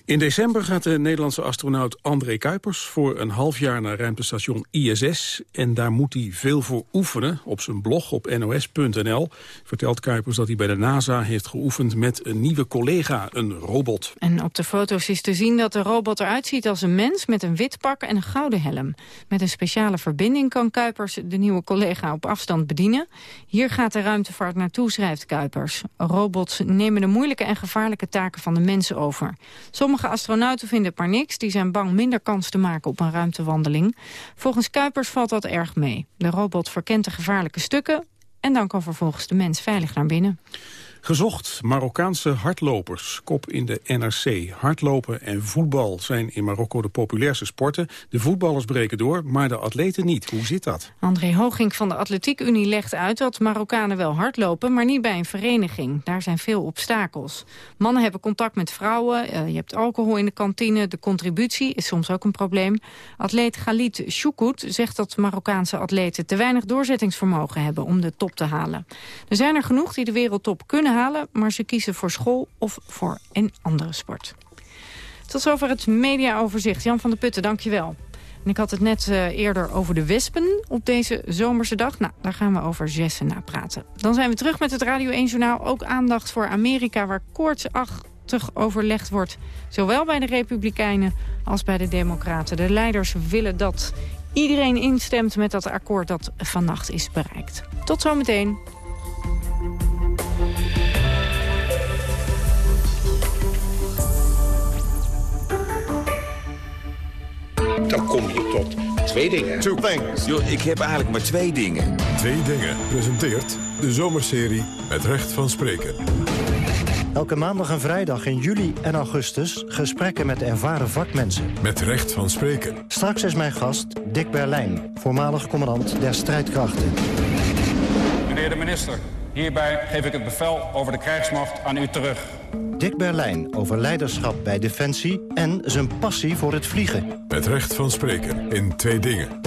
In december gaat de Nederlandse astronaut André Kuipers voor een half jaar naar ruimtestation ISS. En daar moet hij veel voor oefenen. Op zijn blog op nos.nl vertelt Kuipers dat hij bij de NASA heeft geoefend met een nieuwe collega, een robot. En op de foto's is te zien dat de robot eruit ziet als een mens met een wit pak en een gouden helm. Met een speciale verbinding kan Kuipers de nieuwe collega op afstand bedienen. Hier gaat de ruimtevaart naartoe, schrijft Kuipers. Robots nemen de moeilijke en gevaarlijke taken van de mensen over. Sommige astronauten vinden het maar niks. Die zijn bang minder kans te maken op een ruimtewandeling. Volgens Kuipers valt dat erg mee. De robot verkent de gevaarlijke stukken... en dan kan vervolgens de mens veilig naar binnen. Gezocht Marokkaanse hardlopers. Kop in de NRC. Hardlopen en voetbal zijn in Marokko de populairste sporten. De voetballers breken door, maar de atleten niet. Hoe zit dat? André Hogink van de Atletiek Unie legt uit dat Marokkanen wel hardlopen... maar niet bij een vereniging. Daar zijn veel obstakels. Mannen hebben contact met vrouwen. Eh, je hebt alcohol in de kantine. De contributie is soms ook een probleem. Atleet Galit Choukout zegt dat Marokkaanse atleten... te weinig doorzettingsvermogen hebben om de top te halen. Er zijn er genoeg die de wereldtop kunnen halen... maar ze kiezen voor school of voor een andere sport. Tot zover het mediaoverzicht. Jan van der Putten, dank je wel. En ik had het net uh, eerder over de wespen op deze zomerse dag. Nou, daar gaan we over zessen na praten. Dan zijn we terug met het Radio 1 Journaal. Ook aandacht voor Amerika, waar koortsachtig overlegd wordt. Zowel bij de Republikeinen als bij de Democraten. De leiders willen dat iedereen instemt met dat akkoord dat vannacht is bereikt. Tot zometeen. Dan kom je tot twee dingen. Two things. Yo, ik heb eigenlijk maar twee dingen. Twee dingen presenteert de zomerserie Het Recht van Spreken. Elke maandag en vrijdag in juli en augustus gesprekken met ervaren vakmensen. Met recht van spreken. Straks is mijn gast Dick Berlijn, voormalig commandant der strijdkrachten. Meneer de minister, Hierbij geef ik het bevel over de krijgsmacht aan u terug. Dick Berlijn over leiderschap bij Defensie en zijn passie voor het vliegen. Het recht van spreken in twee dingen.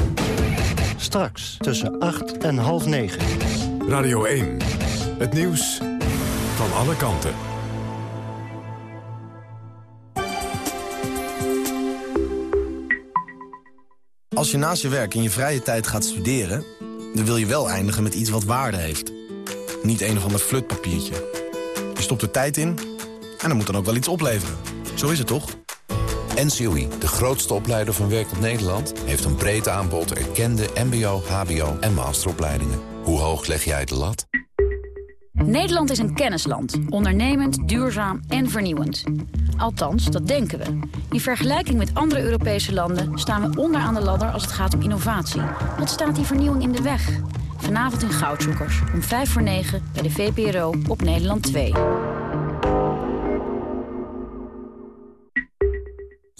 Straks tussen 8 en half 9. Radio 1. Het nieuws van alle kanten. Als je naast je werk in je vrije tijd gaat studeren... dan wil je wel eindigen met iets wat waarde heeft. Niet een of ander flutpapiertje. Je stopt er tijd in en dan moet dan ook wel iets opleveren. Zo is het toch? NCOI, de grootste opleider van werkend Nederland... heeft een breed aanbod erkende mbo, hbo en masteropleidingen. Hoe hoog leg jij de lat? Nederland is een kennisland. Ondernemend, duurzaam en vernieuwend. Althans, dat denken we. In vergelijking met andere Europese landen staan we onderaan de ladder als het gaat om innovatie. Wat staat die vernieuwing in de weg? Vanavond in Goudzoekers, om 5 voor 9 bij de VPRO op Nederland 2.